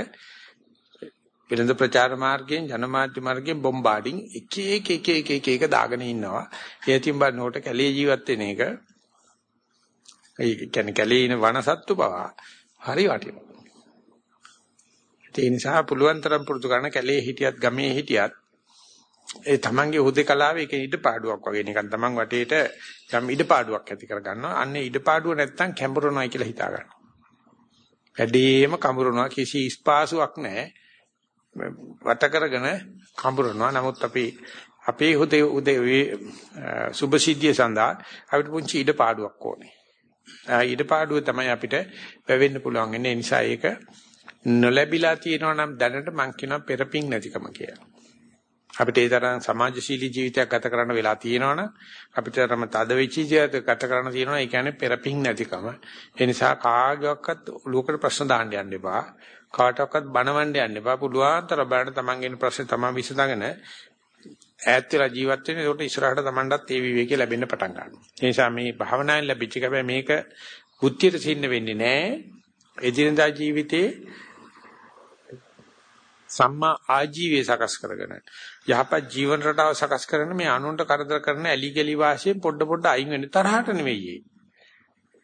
වෙළඳ ප්‍රචාර මාර්ගයෙන් ජනමාධ්‍ය මාර්ගයෙන් බොම්බාඩින් එක එක එක එක එක එක දාගෙන ඉන්නවා. ඒ අතින් බලනකොට කැලේ ජීවත් වෙන එක ඒ කියන්නේ කැලේ ඉන වනසත්තු පවා හරි වටිනවා. ඒ නිසා පුළුවන් තරම් පුරුදු කරන කැලේ හිටියත් ගමේ හිටියත් ඒ තමන්ගේ හුදේකලාවේ ඒක ඉඩපාඩුවක් වගේ නිකන් තමන් වටේට යම් ඉඩපාඩුවක් ඇති කර ගන්නවා. අන්න ඉඩපාඩුව නැත්තම් කැඹරනවා කියලා හිතා ගන්නවා. වැඩිම කඹරනවා කිසි ස්පාසුවක් නැහැ. වට කරගෙන කඹරනවා. නමුත් අපි අපේ හුදේ උදේ සුභසිද්ධිය සඳහා අපිට පුංචි ඉඩපාඩුවක් ඕනේ. ඉඩපාඩුව තමයි අපිට පැවෙන්න පුළුවන්. ඒ නිසා ඒක නොලැබිලා තියෙනවා නම් දැනට මම කියනවා පෙරපින් නැතිකම කියලා. අපිට ඒ තරම් සමාජශීලී ජීවිතයක් ගත කරන්න වෙලා තියෙනවනම් අපිට තරම තද වෙච්ච ජීවිතයක් ගත කරන්න තියෙනවා. ඒ කියන්නේ පෙරපින් නැතිකම. ඒ නිසා කාගේවත් ලෝකෙට ප්‍රශ්න දාන්න යන්න එපා. කාටවත් බනවන්න යන්න එපා. පුළුවන් තරම් බලන්න තමන්ගේ ප්‍රශ්නේ තමන් විසඳගෙන ඈත් වෙලා ජීවත් වෙන ඒකට ඉස්සරහට තමන්ටත් ඒ විවේකී ලැබෙන්න පටන් ගන්නවා. ඒ නිසා මේ භාවනාවෙන් ලැබිච්ච හැබැයි මේක බුද්ධියට සින්න වෙන්නේ නැහැ එදිනදා ජීවිතේ සම්මා ආජීවය සකස් කරගෙන යහපත් ජීවන රටාව සකස් කරගෙන මේ අනුන්ට කරදර කරන ඇලි ගලි වාසියෙන් පොඩ පොඩ අයින් වෙන තරහට නෙවෙයි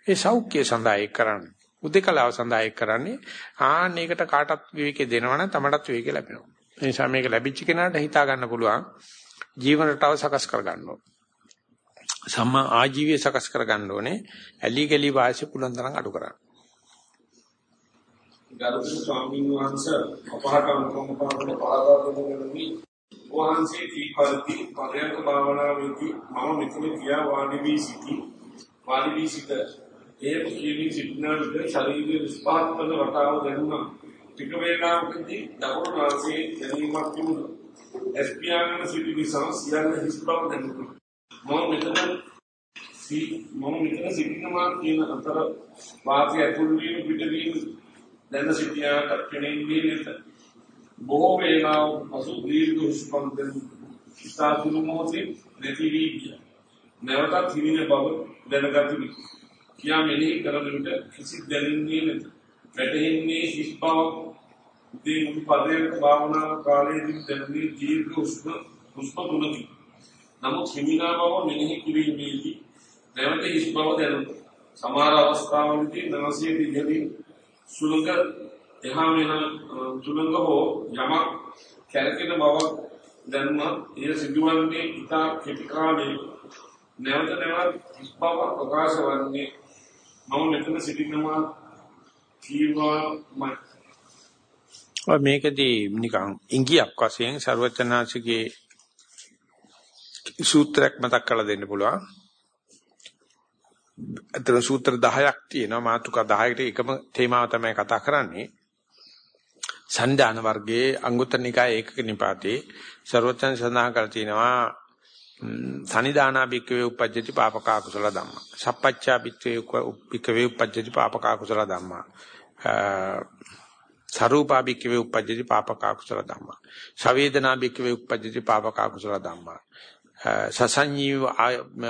ඒ. සෞඛ්‍ය සඳහා ඒක කරන්නේ. උදේකලාව සඳහා ඒක කරන්නේ ආන්න ඒකට කාටත් විවේකේ දෙනවනම් තමටත් විවේකේ ලැබෙනවා. ඒ නිසා මේක ලැබිච්ච කෙනාට හිතා ගන්න පුළුවන් ජීවන රටාව සකස් කර ගන්න ඕන. සම්මා ආජීවය සකස් කර ගන්න ඕනේ. ඇලි ගලි වාසිය පුළුවන් තරම් අඩු කරන්න. ගරුතර ස්වාමීන් වහන්සේ අපහාට අනුකම්පාවෙන් පාදා දෙනුනි වහන්සේ කීපල්ති පරයන්ක භාවනාවේදී මම මෙතන කියා වාඩි වී සිටි. වාඩි වී සිට ඒ කියමින් සිටින විට ශරීරයේ විස්පාත් වන රටාව දැනුණා. ටික වේලාවකදී දකුණු නාසයේ දැනීමක් තිබුණා. එස්පියාගෙන සිටි නිසා සියල්ල හිස් බව දැනුණා. මම මෙතන සී මම මෙතන සිටිනවා කියන අතර වාසය ඇතුල් වීම පිටවීම දැන සිටියාට පෙනෙන්නේ නැත. බොහෝ වේලාව පසු දීර්ඝ හුස්මක් දැන් ඉස්තාතුළු මොහොතේ නැති වී ගිය. නැවතත් හිමින බව දැනගතුනි. කියා මෙනෙහි කරන විට කිසි දැනෙන්නේ නැත. වැටෙන්නේ හිස් බවක් උදේ මුළු පදයක භාවනා කාලයේදී දැනුනේ දීර්ඝ හුස්ම හුස්ම තුනකි. නමුත් හිමිනා බව මෙනෙහි කිරීමේදී නැවත හිස් බව දැනුණා. සමහර අවස්ථාවලදී නාසයේ දිගින් සුළඟ එහා මෙහා සුළඟ හෝ යමක් කැරකෙන බවක් දැනුණා එය සිදුවන්නේ ඉතා කෙටි කාලයේ නැවත නැවත බව ප්‍රකාශ වන්නේ මම මෙතන සිටිනවා කීවා මේකදී නිකන් ඉංගියක් වශයෙන් ਸਰවචනාසිකේ සූත්‍රයක් මතක් කරලා දෙන්න පුළුවන්. අතන සූත්‍ර 10ක් තියෙනවා මාතුකා 10කට එකම තේමාව තමයි කතා කරන්නේ. සන්දාන වර්ගයේ අංගුත්තර නිකාය ඒකක නිපාතේ ਸਰවචන් සඳහන් කර තිනවා සනිදානා බික්කවේ උපජ්ජති පාපකා කුසල ධම්මා. සප්පච්චා බික්කවේ බික්කවේ උපජ්ජති පාපකා කුසල ධම්මා. සරූපා භික්කවේ උපජ්ජති පාපක අකුසල ධම්මා. සවේදනා භික්කවේ උපජ්ජති පාපක අකුසල ධම්මා. සසඤ්ඤීව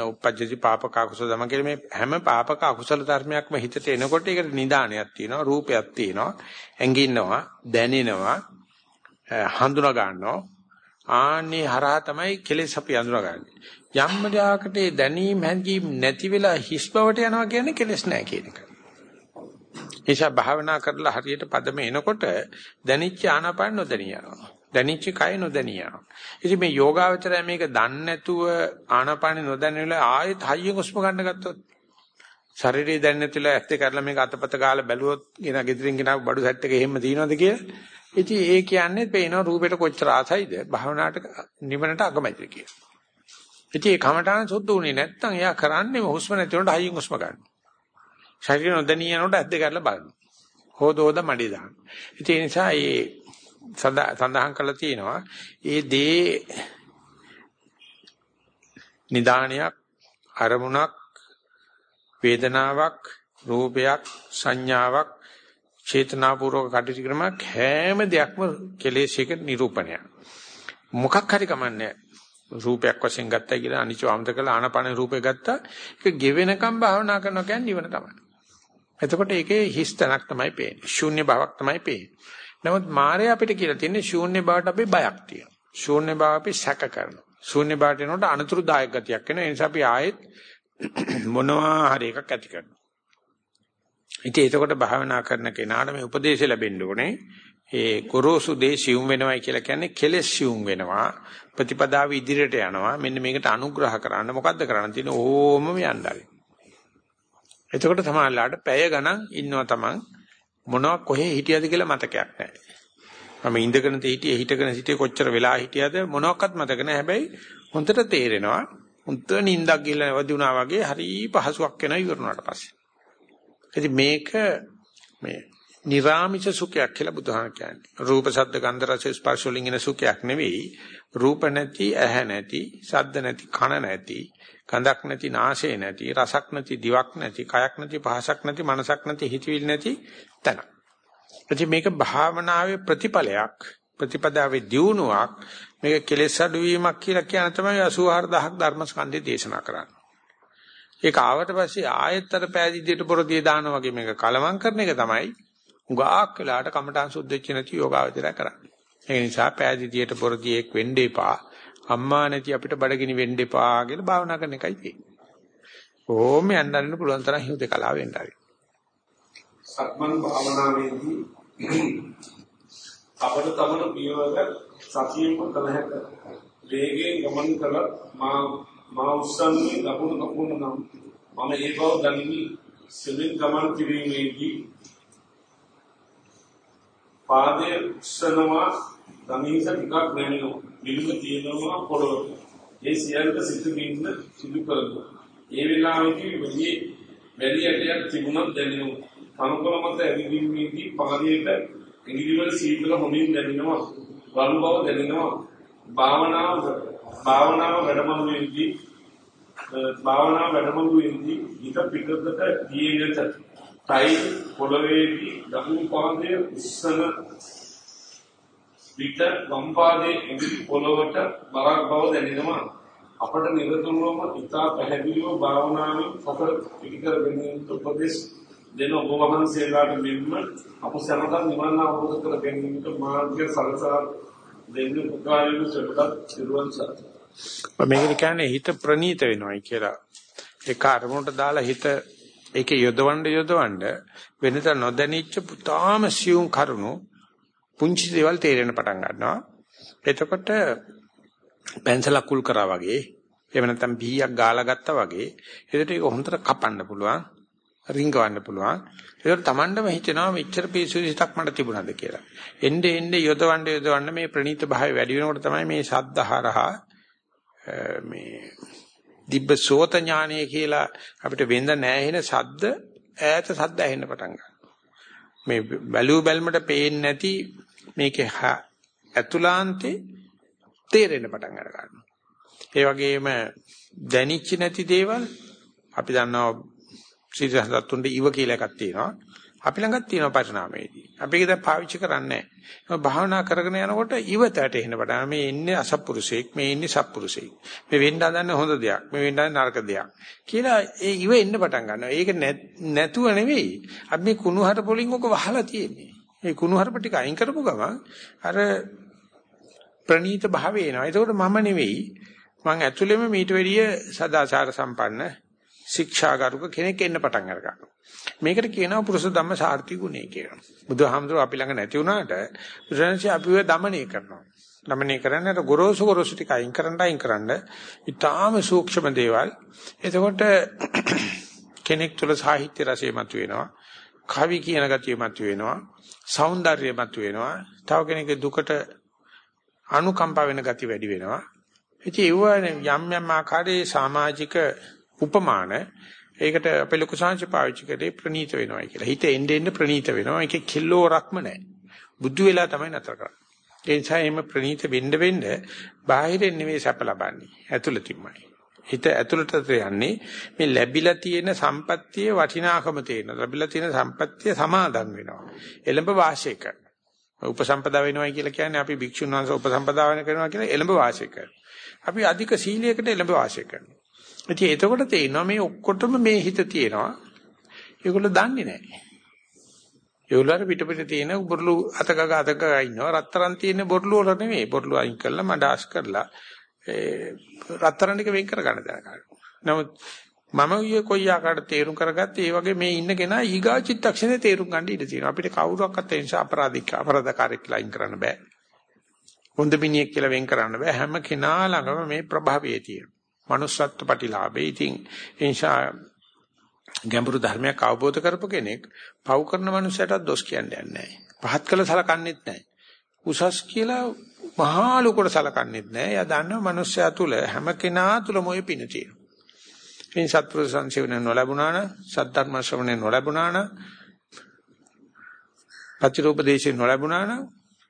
උපජ්ජති පාපක අකුසල ධම්මා කියලා මේ හැම පාපක අකුසල ධර්මයක්ම හිතට එනකොට ඒකට නිදානයක් තියෙනවා, රූපයක් තියෙනවා, ඇඟින්නවා, දැනෙනවා, හඳුනා ගන්නවා. ආන්නේ හරහා තමයි කෙලෙස් අපි අඳුරගන්නේ. යම් જાකට දැනීම හැඟීම් නැති වෙලා හිස් බවට යනවා කියන්නේ කෙලෙස් නැහැ කියන එක. නිසා භාවනා කරලා හරියට පදම එනකොට දැනිච්ච ආනාපාන නොදැනිය යනවා. දැනිච්ච කය නොදැනිය යනවා. ඉතින් මේ යෝගාවචරය මේක දන්නේ නැතුව ආනාපාන නොදැනෙන වෙලාව ආයෙත් හයියෙන් හුස්ම ගන්න ගත්තොත් ශරීරය දැනෙන්නේ නැතිලා ඇත්ත කරලා මේක අතපත ගාලා බැලුවොත් එන ගෙදරින් ගෙනාව බඩු සැට් එක එහෙම තියනවද කියලා. ඉතින් ඒ කියන්නේ පේනවා රූපෙට කොච්චර ආසයිද භාවනාවට නිවනට අකමැතිද කියලා. ඉතින් ඒ කමඨාන සුද්ධ උනේ නැත්නම් එයා කරන්නේ හුස්ම නැති උනට හයියෙන් හුස්ම ගන්න. ශරීර නොදැනී යනකොට ඇද්ද කරලා බලන්න. හොද හොද මඩේ දාන්න. ඉතින් ඒ නිසා මේ සඳහන් කරලා තියෙනවා ඒ දේ නිදානයක් අරමුණක් වේදනාවක් රූපයක් සංඥාවක් චේතනාපූර්වක කටයුතු ක්‍රමයක් හැම දෙයක්ම කෙලෙස්යක නිරූපණයක්. මොකක් හරි කමන්නේ රූපයක් වශයෙන් ගත්තා කියලා අනිච අමතක කළා ආනපන රූපේ ගත්තා ඒක ගෙවෙනකම් භාවනා කරනවා කියන්නේ නිවන තමයි. එතකොට ඒකේ හිස් තැනක් තමයි පේන්නේ. ශූන්‍ය බවක් තමයි පේන්නේ. නමුත් මායя අපිට කියලා තියෙන්නේ ශූන්‍ය බවට අපි බයක් තියෙනවා. ශූන්‍ය බව අපි සැක කරනවා. ශූන්‍ය බවට එනකොට අනතුරුදායක ගතියක් එනවා. ඒ නිසා අපි ආයෙත් [clears throat] මොනවා හරි එකක් ඇති කරනවා. ඉතින් එතකොට භාවනා කරන කෙනාට මේ උපදේශය ලැබෙන්න ඕනේ. ඒ ගොරෝසු දේ සියුම් වෙනවයි කියලා කියන්නේ කෙලෙස් සියුම් වෙනවා. ප්‍රතිපදාව ඉදිරියට යනවා. මෙන්න මේකට අනුග්‍රහ කරන්න මොකද්ද කරන්න තියෙන්නේ? ඕමම යන්නයි. එතකොට තමයිලාට පැය ගණන් ඉන්නවා තමන් මොනවා කොහේ හිටියද කියලා මතකයක් නැහැ. මම ඉඳගෙන හිටියේ හිටගෙන සිටියේ කොච්චර වෙලා හිටියද මොනවත් මතක නැහැ. හැබැයි හොඳට තේරෙනවා. හොඳ නිින්දක් ගිහලා වදිනා වගේ හරි පහසුවක් වෙනවා ඉවරනාට පස්සේ. ඉතින් මේක මේ නිරාමිෂ සුඛයක් කියලා බුදුහාම කියන්නේ. රූප ශබ්ද ගන්ධ රස ස්පර්ශ වලින් එන සුඛයක් නෙවෙයි. රූප නැති, ඇහැ නැති, ශබ්ද නැති, කන නැති, ගඳක් නැති, නාසය නැති, රසක් නැති, දිවක් නැති, කයක් නැති, පහසක් නැති, මනසක් නැති, හිතවිලි නැති තැන. ඉතින් මේක භාවනාවේ ප්‍රතිඵලයක්, ප්‍රතිපදාවේ දියුණුවක්, මේක කෙලෙස් අඩුවීමක් කියලා කියන තමයි 84000ක් ධර්මස්කන්ධය දේශනා කරන්නේ. ඒක ආවට පස්සේ ආයෙත්තර පෑදීදියට පොරදියේ දාන වගේ මේක කලවම් කරන එක තමයි උගාක් වෙලාට කමඨාන් සුද්ධ වෙච්ච නැති යෝගාවචරය කරන්නේ. ඒ නිසා පෑදීදියට පොරදියේක් වෙන්න එපා. අම්මා නැති අපිට බඩගිනි වෙන්න එපා කියලා භාවනා කරන එකයි තියෙන්නේ. ඕම යන්නරින්න පුළුවන් තරම් හිත කලාව වෙන්න හරි. සක්මන් භාවනාවේදී අපට තමන පියවර සතියෙම කළ හැක. වේගයෙන් ගමන් කළ මා මා උස්සන්නේ දකුණු කකුල නම් මම ඒ බව දනිමි. සෙලින් ගමන් කිරීමේදී පාදයේ උස්සනවා තමීස ටිකක් දැනෙනවා විලුම තියෙනවා පොළොවට. ඒ සියල්ල සිතුමින් සිදු කරනවා. ඒ වෙලාවේදී වැඩි වැඩි ඇටයක් තිබුණත් දැනෙනවා. කනකොල මත ඇවිදීමේදී පාදයට ඉංග්‍රීසිවල සීතල හොමින් දැනෙනවා බලු බව දැනෙනවා භාවනාව භාවනාව වැඩමුළුවේදී භාවනාව වැඩමුළුවේදී හිත පිටතට ගියේ නැත. තයි පොළවේදී දකුණු පාදයේ උස්සන පිට වම් පාදයේ ඉදිරි පොළවට බරක් බව දැනෙනවා. අපට නිරතුරුවම ඉතා පැහැදිලිව භාවනාවෙන් සතර පිළිකර ගැනීමට උපදෙස් දෙන ඔබ වහන්සේලාට මෙන්ම අප සැමදා නිවන් අවබෝධ කර ගැනීමට මාර්ගය සලසා දෙන්න උපකාරී වූ සබ්බත් සිරුවන් සත්. මේක කියන්නේ හිත ප්‍රනීත වෙනවයි කියලා. ඒක අරමුණට දාලා හිත ඒකේ යොදවන්න යොදවන්න වෙනත නොදැනිච්ච පුතාම සියුම් කරුණු පුංචි දේවල් තේරෙන්න පටන් ගන්නවා. එතකොට පෙන්සල කුල් කරා වගේ එහෙම නැත්නම් පීයක් ගාලා ගත්තා වගේ එතකොට ඒක හොඳට කපන්න පුළුවන් රිංගවන්න පුළුවන්. ඒකට Tamandම හිතෙනවා මෙච්චර පිසු හිතක් මට තිබුණාද කියලා. එnde එnde යොදවන්න යොදවන්න මේ ප්‍රනීත භාවය වැඩි වෙනකොට තමයි මේ සද්ධාහරහා මේ දිබ්බ සෝත ඥානය කියලා අපිට වෙන්ද නැහෙන සද්ද ඈත සද්ද ඇහෙන්න පටන් ගන්නවා. මේ බැලූ බැල්මට පේන්නේ නැති මේකේ ඇතුලාන්තේ තේරෙන්න පටන් අර ගන්නවා. ඒ වගේම දැනිච්ච නැති දේවල් අපි දන්නවා සීසහතුන්ට ඉව කියලා එකක් තියෙනවා. අපි ළඟත් තියෙන පරිණාමයේදී. අපි ඒක දැන් පාවිච්චි කරන්නේ නැහැ. භාවනා කරගෙන යනකොට ඉවතට එන්න පටන් මේ ඉන්නේ අසත්පුරුෂයෙක්, මේ ඉන්නේ සත්පුරුෂයෙක්. මේ වෙන්න හදන්නේ හොඳ දෙයක්, මේ වෙන්න හදන්නේ නරක දෙයක්. කියලා ඒ ඉව එන්න පටන් ගන්නවා. ඒක නැතුව නෙවෙයි. අපි මේ කුණුහර පොලින් ඔක වහලා තියෙන්නේ. මේ කුණුහරප ටික අයින් කරපු ගමන් අර ප්‍රනීත භාවය එනවා. ඒකෝට මම නෙවෙයි. මං ඇතුළෙම මීට වැඩිය සදාචාර සම්පන්න ශික්ෂාගරුක කෙනෙක් එන්න පටන් අර ගන්නවා. මේකට කියනවා පුරුෂ ධම්ම සාර්ථි ගුණය කියලා. බුදුහාමුදුරුවෝ අපි ළඟ නැති වුණාට බුදුරජාණන්සේ අපිව දමණය කරනවා. දමණය කරන්නේ අර ගොරෝසු ගොරෝසු ටික අයින් කරන්න අයින් කරන්න ඊටාම සූක්ෂම දේවල්. එතකොට [clears throat] කෙනෙක් තුළ සාහිත්‍ය රසය මතුවෙනවා. කවි කියන ගතිය මතුවෙනවා. సౌందර්යය මතුවෙනවා. තව කෙනෙකුගේ දුකට අනුකම්පා වෙන ගති වැඩි වෙනවා. ඉතින් ඒව යම් යම් ආකාරයේ සමාජික උපමාන ඒකට අපේ ලොකු සංහස පාවිච්චි කරේ ප්‍රනීත වෙනවා කියලා. හිත එන්න එන්න ප්‍රනීත වෙනවා. ඒකේ කිල්ලෝරක්ම නැහැ. බුද්ධ වෙලා තමයි නතර කරන්නේ. ඒ නිසා එimhe ප්‍රනීත වෙන්න වෙන්න බාහිරින් නෙවෙයි සැප ලබන්නේ. ඇතුළතින්මයි. හිත ඇතුළට යන්නේ මේ ලැබිලා තියෙන සම්පත්තියේ වටිනාකම තේරෙනවා. ලැබිලා තියෙන සම්පත්තිය සමාදන් වෙනවා. එළඹ වාසය කරනවා. උපසම්පදා වෙනවා කියලා කියන්නේ අපි භික්ෂුන් වහන්සේ උපසම්පදා වෙන කරනවා කියලා එළඹ වාසය කරනවා. අපි අධික සීලයකට එළඹ වාසය කරනවා. ඉතින් එතකොට තේරෙනවා මේ ඔක්කොටම මේ හිත තියෙනවා. ඒගොල්ලෝ දන්නේ නැහැ. ඒගොල්ලෝ අර පිට පිට තියෙන බොරළු අතක අතක ඉන්නවා. රත්තරන් තියෙන බොරළු වල නෙමෙයි. බොරළු අයින් කරලා මඩාස් කරලා ඒ රත්තරන් ටික වෙන් කර ගන්න දරගන්න. නමුත් මම ඊයේ කොයි ආකාරයට තේරුම් කරගත්තේ ඒ වගේ මේ ඉන්න කෙනා ඊගා චිත්තක්ෂණේ තේරුම් ගන්න ඉඩ තියෙනවා. අපිට කවුරක්වත් ඒ නිසා අපරාධික අපරාධකාරයෙක් ලයින් කරන්න බෑ. හොඳ මිනිහෙක් කියලා වෙන් කරන්න බෑ. හැම කෙනා ළඟම මේ ප්‍රභාවය තියෙනවා. Manussත්ව ප්‍රතිලාභේ. ඉතින් ඒ නිසා ගැඹුරු ධර්මයක් අවබෝධ කරපු කෙනෙක් පව් කරන මනුස්සයටත් දොස් කියන්නේ නැහැ. පහත් කළ සලකන්නේත් නැහැ. උසස් කියලා මහා ලොකුට සලකන්නේත් නැහැ. එයා දන්නවා මනුස්සයා තුල හැම කෙනා තුලම ওই පින තියෙනවා. මේ සත්පුරුෂ සංසේවන නොලැබුණා නම් සද්ධර්ම ශ්‍රවණය නොලැබුණා නම් පතිරූපදේශේ නොලැබුණා නම්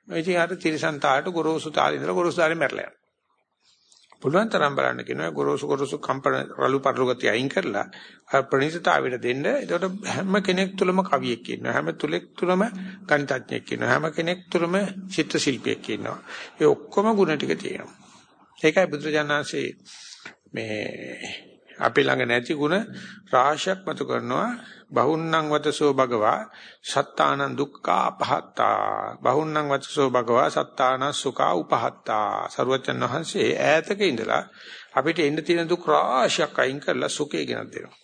ඉතින් අර තිරසන් තාලට ගොරෝසු තාලේ ඉඳලා ගොරෝසු තාලේ මැරලා යනවා. පුළුවන් තරම් බලන්න කියනවා ගොරෝසු ගොරෝසු කම්පන රළු පටලු ගතිය අයින් කරලා අර ප්‍රණීතතාවයට දෙන්න. ඒකට හැම කෙනෙක් තුළම කවියෙක් ඉන්නවා. හැම තුලෙක් තුළම ගණිතඥයෙක් ඉන්නවා. හැම කෙනෙක් තුළම චිත්‍ර ශිල්පියෙක් ඉන්නවා. ඒ ඔක්කොම ගුණ ටික තියෙනවා. ඒකයි බුදුරජාණන්සේ මේ අපි ළඟ නැති ಗುಣ රාශියක් මතු කරනවා බහුන්නං වතසෝ භගවා සත්තානං දුක්ඛා අපහත්තා. බහුන්නං වතසෝ භගවා සත්තානං සුඛා උපහත්තා. සරුවචන් වහන්සේ ඈතක ඉඳලා අපිට එන්න තියෙන දුක් රාශියක් අයින් කරලා සුඛය ගෙනත් දෙනවා.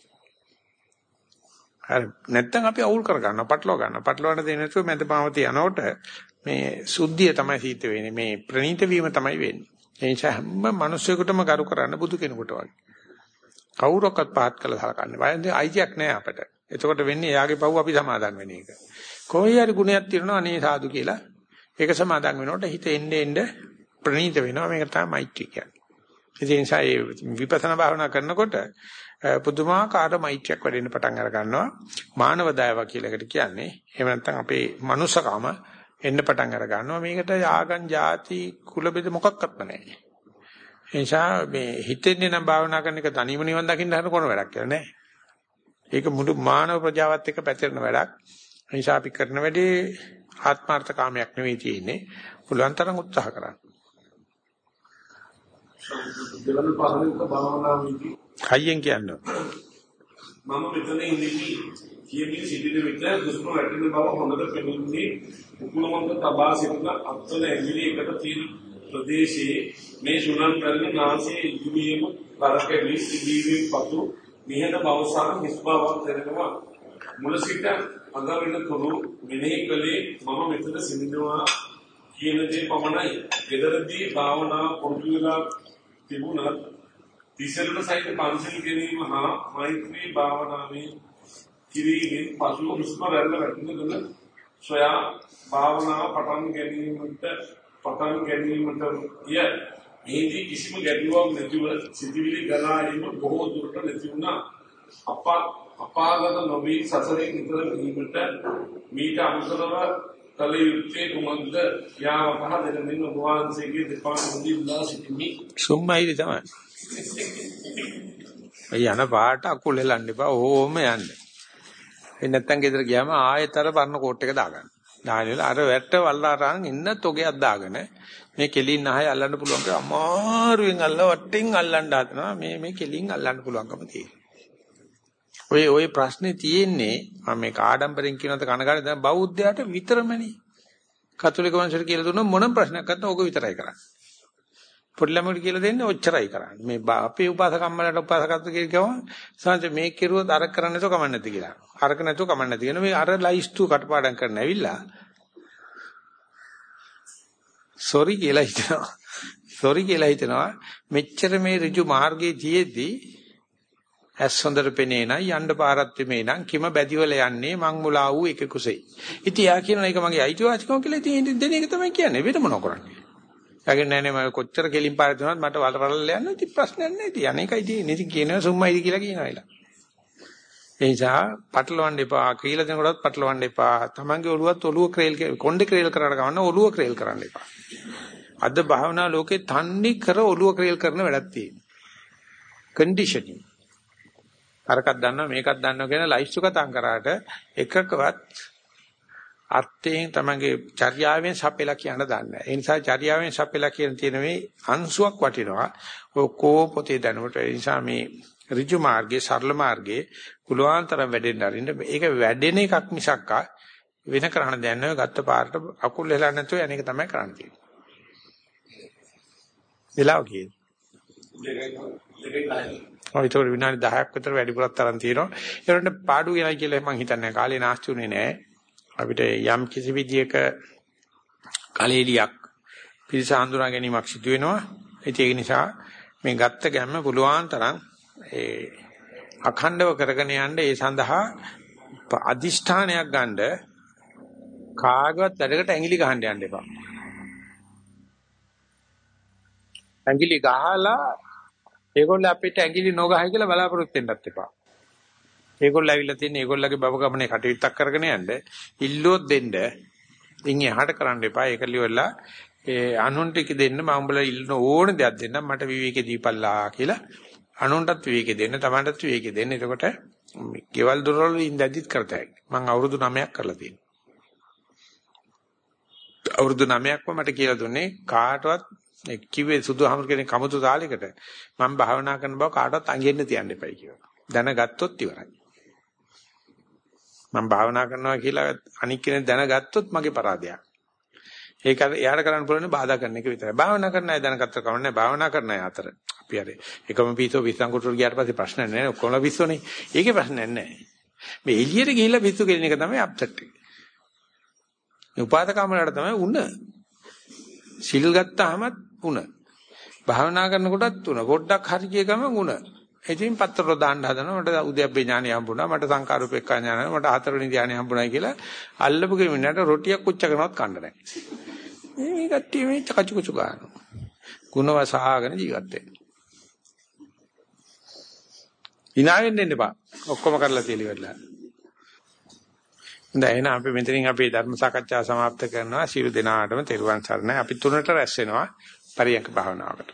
හරි. නැත්තම් අපි අවුල් කර ගන්නවා පටලවා ගන්නවා. පටලවන්න දෙන්නේ නැතුව මැදපාවති යනකොට මේ සුද්ධිය තමයි සිද්ධ වෙන්නේ. මේ ප්‍රණීත වීම තමයි වෙන්නේ. ඒ නිසා හැම මිනිසෙකුටම ගරු කරන්න බුදු කෙනෙකුට වගේ. කවුරක්වත් පහත් කළ සලකන්නේ. වයන්දේ අයිතියක් නැහැ අපට. එතකොට වෙන්නේ එයාගේ පව් අපි සමාදන් වෙන එක. කොහේ හරි ගුණයක් තියෙනවා අනේ සාදු කියලා. ඒක සමාදන් වෙනකොට හිත එන්නේ එන්නේ ප්‍රණීත වෙනවා. මේක තමයි මෛත්‍රී කියන්නේ. ඒ නිසා මේ විපස්සනා භාවනා කරනකොට පුදුමාකාර මෛත්‍රියක් වැඩෙන්න පටන් අර ගන්නවා. මානව දයාව කියලා එකට කියන්නේ. එහෙම නැත්නම් අපේ මනුස්සකම එන්න පටන් අර ගන්නවා. මේකට ආගම් ಜಾති කුල බෙද මොකක්වත් නැහැ. ඒ නිසා මේ හිතෙන්නේ නම් භාවනා කරන එක තනියම නිවන් දකින්න හදන කොන වැඩක් කියලා නෑ. ඒක මුළු මානව ප්‍රජාවත් එක්ක පැතිරෙන වැඩක්. ඒ නිසා අපි කරන වැඩේ ආත්මార్థ කාමයක් නෙවෙයි තියෙන්නේ. පුළුවන් තරම් උත්සාහ කරන්න. දෙවන පහලක භාවනා වීදී හයියෙන් කියන්න. මම මෙතන ඉඳී කියමින් සිටින විට දුෂ්ම වැටෙන බව හොඳට පෙනුනේ උකුලමක තබා සිටින අත්වල ඇඟිලි එකට තියෙන ප්‍රදේශයේ මේ සුණන් කරන නාසයේ ඉදිරියේම කරකැවි සිදුවීමෙන් පසු නිහඬ බවසාර හිස් බවක් දැනෙනවා මුල සිට අග වෙන තුරු මෙනෙහි කලේ මම මෙතන සිටිනවා කියන දේ පමණයි. ගෙදරදී භාවනා පුරුදු වෙලා තිබුණත් තිසරණ සහිත පන්සල් ගැනීම හා මෛත්‍රී භාවනාවේ කිරීමෙන් පසු හුස්ම රැල්ල වැටෙනකල සොයා භාවනාව පටන් ගැනීමට පටන් ගැනීමට ය මේදී කිසිම ගැටලුවක් නැතිව සිතිවිලි ගලා එීම බොහෝ දුරට නැති වුණා. අප අපාගත නොවී සසරේ නිතර වීමට මීට අමතරව කල යුත්තේ කුමක්ද යාව පහදගෙන දෙන්න ඔබ වහන්සේගේ දෙපා මුදී උදා සිටිමි. සුම්මයිද තමයි. යන පාට අකුල් හෙලන්න එපා ඕම යන්න. ඒ නැත්තම් ගෙදර ගියාම ආයෙත් අර පරණ කෝට් එක දාගන්න. දාගෙන අර වැට්ට වල්ලාරන් ඉන්න තොගයක් දාගෙන මේ කෙලින් ආයෙ අල්ලන්න පුළුවන් කියලා අමාරුවෙන් අල්ල වටෙන් අල්ලන්න හදනවා. මේ මේ කෙලින් අල්ලන්න පුළුවන්කම තියෙනවා. ඔය ඔය ප්‍රශ්නේ තියෙන්නේ මම මේක ආඩම්බරෙන් කියනද කනගාටු දැන් බෞද්ධයාට විතරමනේ. කතෝලික වංශයට කියලා දුන්නොත් මොනම ප්‍රශ්නයක් නැත්නම් ඕක විතරයි කරන්නේ. පොඩි ළමයට කියලා දෙන්නේ ඔච්චරයි කරන්නේ. මේ අපේ උපාසකම්මලට උපාසකත්ව කියනවා සංජ මේ කෙරුවොත් අර කරන්න නැතුව කමක් නැති කියලා. අරක නැතුව කමක් නැති කියන මේ අර ලයිස්තු කටපාඩම් කරන්න ඇවිල්ලා සෝරි කියලා හිතනවා. සෝරි කියලා හිතනවා මෙච්චර මේ ඍජු මාර්ගයේ තියේදී ඇස් හොඳට පෙනේ නම් යන්න පාරත් මේ නම් කිම බැදිවල යන්නේ මං මුලා වූ එක කුසෙයි. ඉතින් යා කියනවා ඒක මගේ අයිතිවාසිකම කියලා ඉතින් දෙන එක තමයි කියන්නේ. වෙන මොනව කරන්නේ? යාගෙන නෑ නෑ මම කොච්චර කෙලින් පාරේ දුනත් මට වලරවල යන්න ඉතින් ප්‍රශ්නයක් නෑ. ඉතින් අනේකයි තියෙන්නේ. ඉතින් කියනවා සුම්මයිද කියලා කියනවා එලා. ඒ නිසා පටලවන්න එපා. කියලා දෙනකොටත් පටලවන්න එපා. Tamange ඔළුවත් ඔළුව ක්‍රේල් කොණ්ඩේ ක්‍රේල් කරලා ගන්න ඔළුව ක්‍රේල් කරන්න එපා. අද භාවනා ලෝකේ තන්නේ කර ඔළුව ක්‍රේල් කරන වැඩක් තියෙනවා. කන්ඩිෂනින් අරකක් දන්නවා මේකක් දන්නවා කියන ලයිස්තු කතා කරාට එකකවත් අර්ථයෙන් තමගේ චර්යාවෙන් සපෙලා කියන්න දන්නේ ඒ නිසා චර්යාවෙන් සපෙලා කියන තියෙන මේ අංශුවක් වටිනවා ඔය කෝ පොතේ දැනුමට ඒ නිසා මේ ඍජු මාර්ගයේ සරල මාර්ගයේ කුලවාන්තරම් වැඩෙන්න අරින්න ඒක වැඩෙන එකක් මිසක් වෙන කරන්න දෙයක් නෑ ගත්ත පාරට අකුල් හෙලා නැතුව යන එක තමයි කරන්න තියෙන්නේ. වෙලාව කියන්නේ. ඔය ඒක විනාඩි 10ක් විතර වැඩිපුරක් තරම් තියෙනවා. ඒකට පාඩු වෙනයි කියලා මම හිතන්නේ කාලේ නාස්ති උනේ නෑ. අපිට යම් කිසි විදියක කලෙලියක් පිරිස හඳුනා ගැනීමක් සිදු වෙනවා. ඒක නිසා මේ ගත්ත ගැම්ම පුළුවන් තරම් ඒ අඛණ්ඩව කරගෙන යන්න ඒ සඳහා අදිෂ්ඨානයක් ගන්න කාගවත් වැඩකට ඇඟිලි ගහන්න යන්න එපා. ඇඟිලි ගහලා ඒගොල්ලෝ අපිට ඇඟිලි නොගහයි කියලා බලාපොරොත්තු වෙන්නත් එපා. ඒගොල්ලෝ ඇවිල්ලා තියෙන ඒගොල්ලගේ බබ ගමනේ කටයුත්තක් කරගෙන යන්න ඉල්ලුවොත් දෙන්න. ඉන් එහාට කරන්න එපා. ඒක ලියවලා ඒ අනුන්ට කි දෙන්න මම උඹලා ඉල්ලන ඕන දෙයක් දෙන්න මට විවේකේ දීපල්ලා කියලා අනුන්ටත් විවේකේ දෙන්න තමන්ටත් විවේකේ දෙන්න. එතකොට ගෙවල් දොරවල් ඉඳදිත් කරතයි. මම අවුරුදු 9ක් කරලා තියෙනවා. අවුරුදු 9ක්ම මට කියලා දුන්නේ කාටවත් ඒ කිව්වේ සුදුහමර කෙනෙක් කමුතු තාලයකට මම භාවනා කරන බව කාටවත් අඟෙන්න තියන්න එපයි කියලා. දැනගත්තොත් ඉවරයි. මම භාවනා කරනවා කියලා අනික් කෙනෙක් දැනගත්තොත් මගේ පරාදයක්. ඒක එයාට කරන්න පුළුවන් බාධා කරන එක විතරයි. භාවනා කරන අය දැනගත්ත කවන්නේ භාවනා කරන අය අතර. අපි හරි එකම පිස්සෝ විසංකුටුර ගියාට පස්සේ ප්‍රශ්න නැහැ. ඔක්කොම පිස්සෝනේ. ඒකේ ප්‍රශ්නයක් නැහැ. මේ එළියට ගිහිල්ලා පිස්සු කෙලින එක තමයි අප්සෙට් එක. මේ උපාදකමලට තමයි උණ. සිල් ගත්තාමත් උණ. භාවනා කරනකොටත් උණ. පොඩ්ඩක් හරි ගිය ගමන් උණ. ඉතින් පත්‍ර දාන්න හදනවා මට උද්‍යප්පේ ඥානය හම්බුණා මට සංකාරූපේක්ඛා ඥානය මට හතරවෙනි ඥානය හම්බුණා කියලා අල්ලපු කෙනෙකුට රොටියක් කුච්ච කරනවත් කන්න නැහැ. මේ මේ කට්ටිය මේ චකචුකුචු ගන්නවා. ಗುಣවසහාගෙන ජීවත් වෙනවා. ඉනාවෙන්න දෙන්න එපා. ඔක්කොම කරලා තියෙලි වෙලා. හොඳයි එහෙනම් අපි මෙතනින් අපේ ධර්ම සාකච්ඡා સમાપ્ત කරනවා. සියලු දෙනාටම තෙරුවන් සරණයි. අපි තුනට රැස් වෙනවා පරියන්ක භාවනාවකට.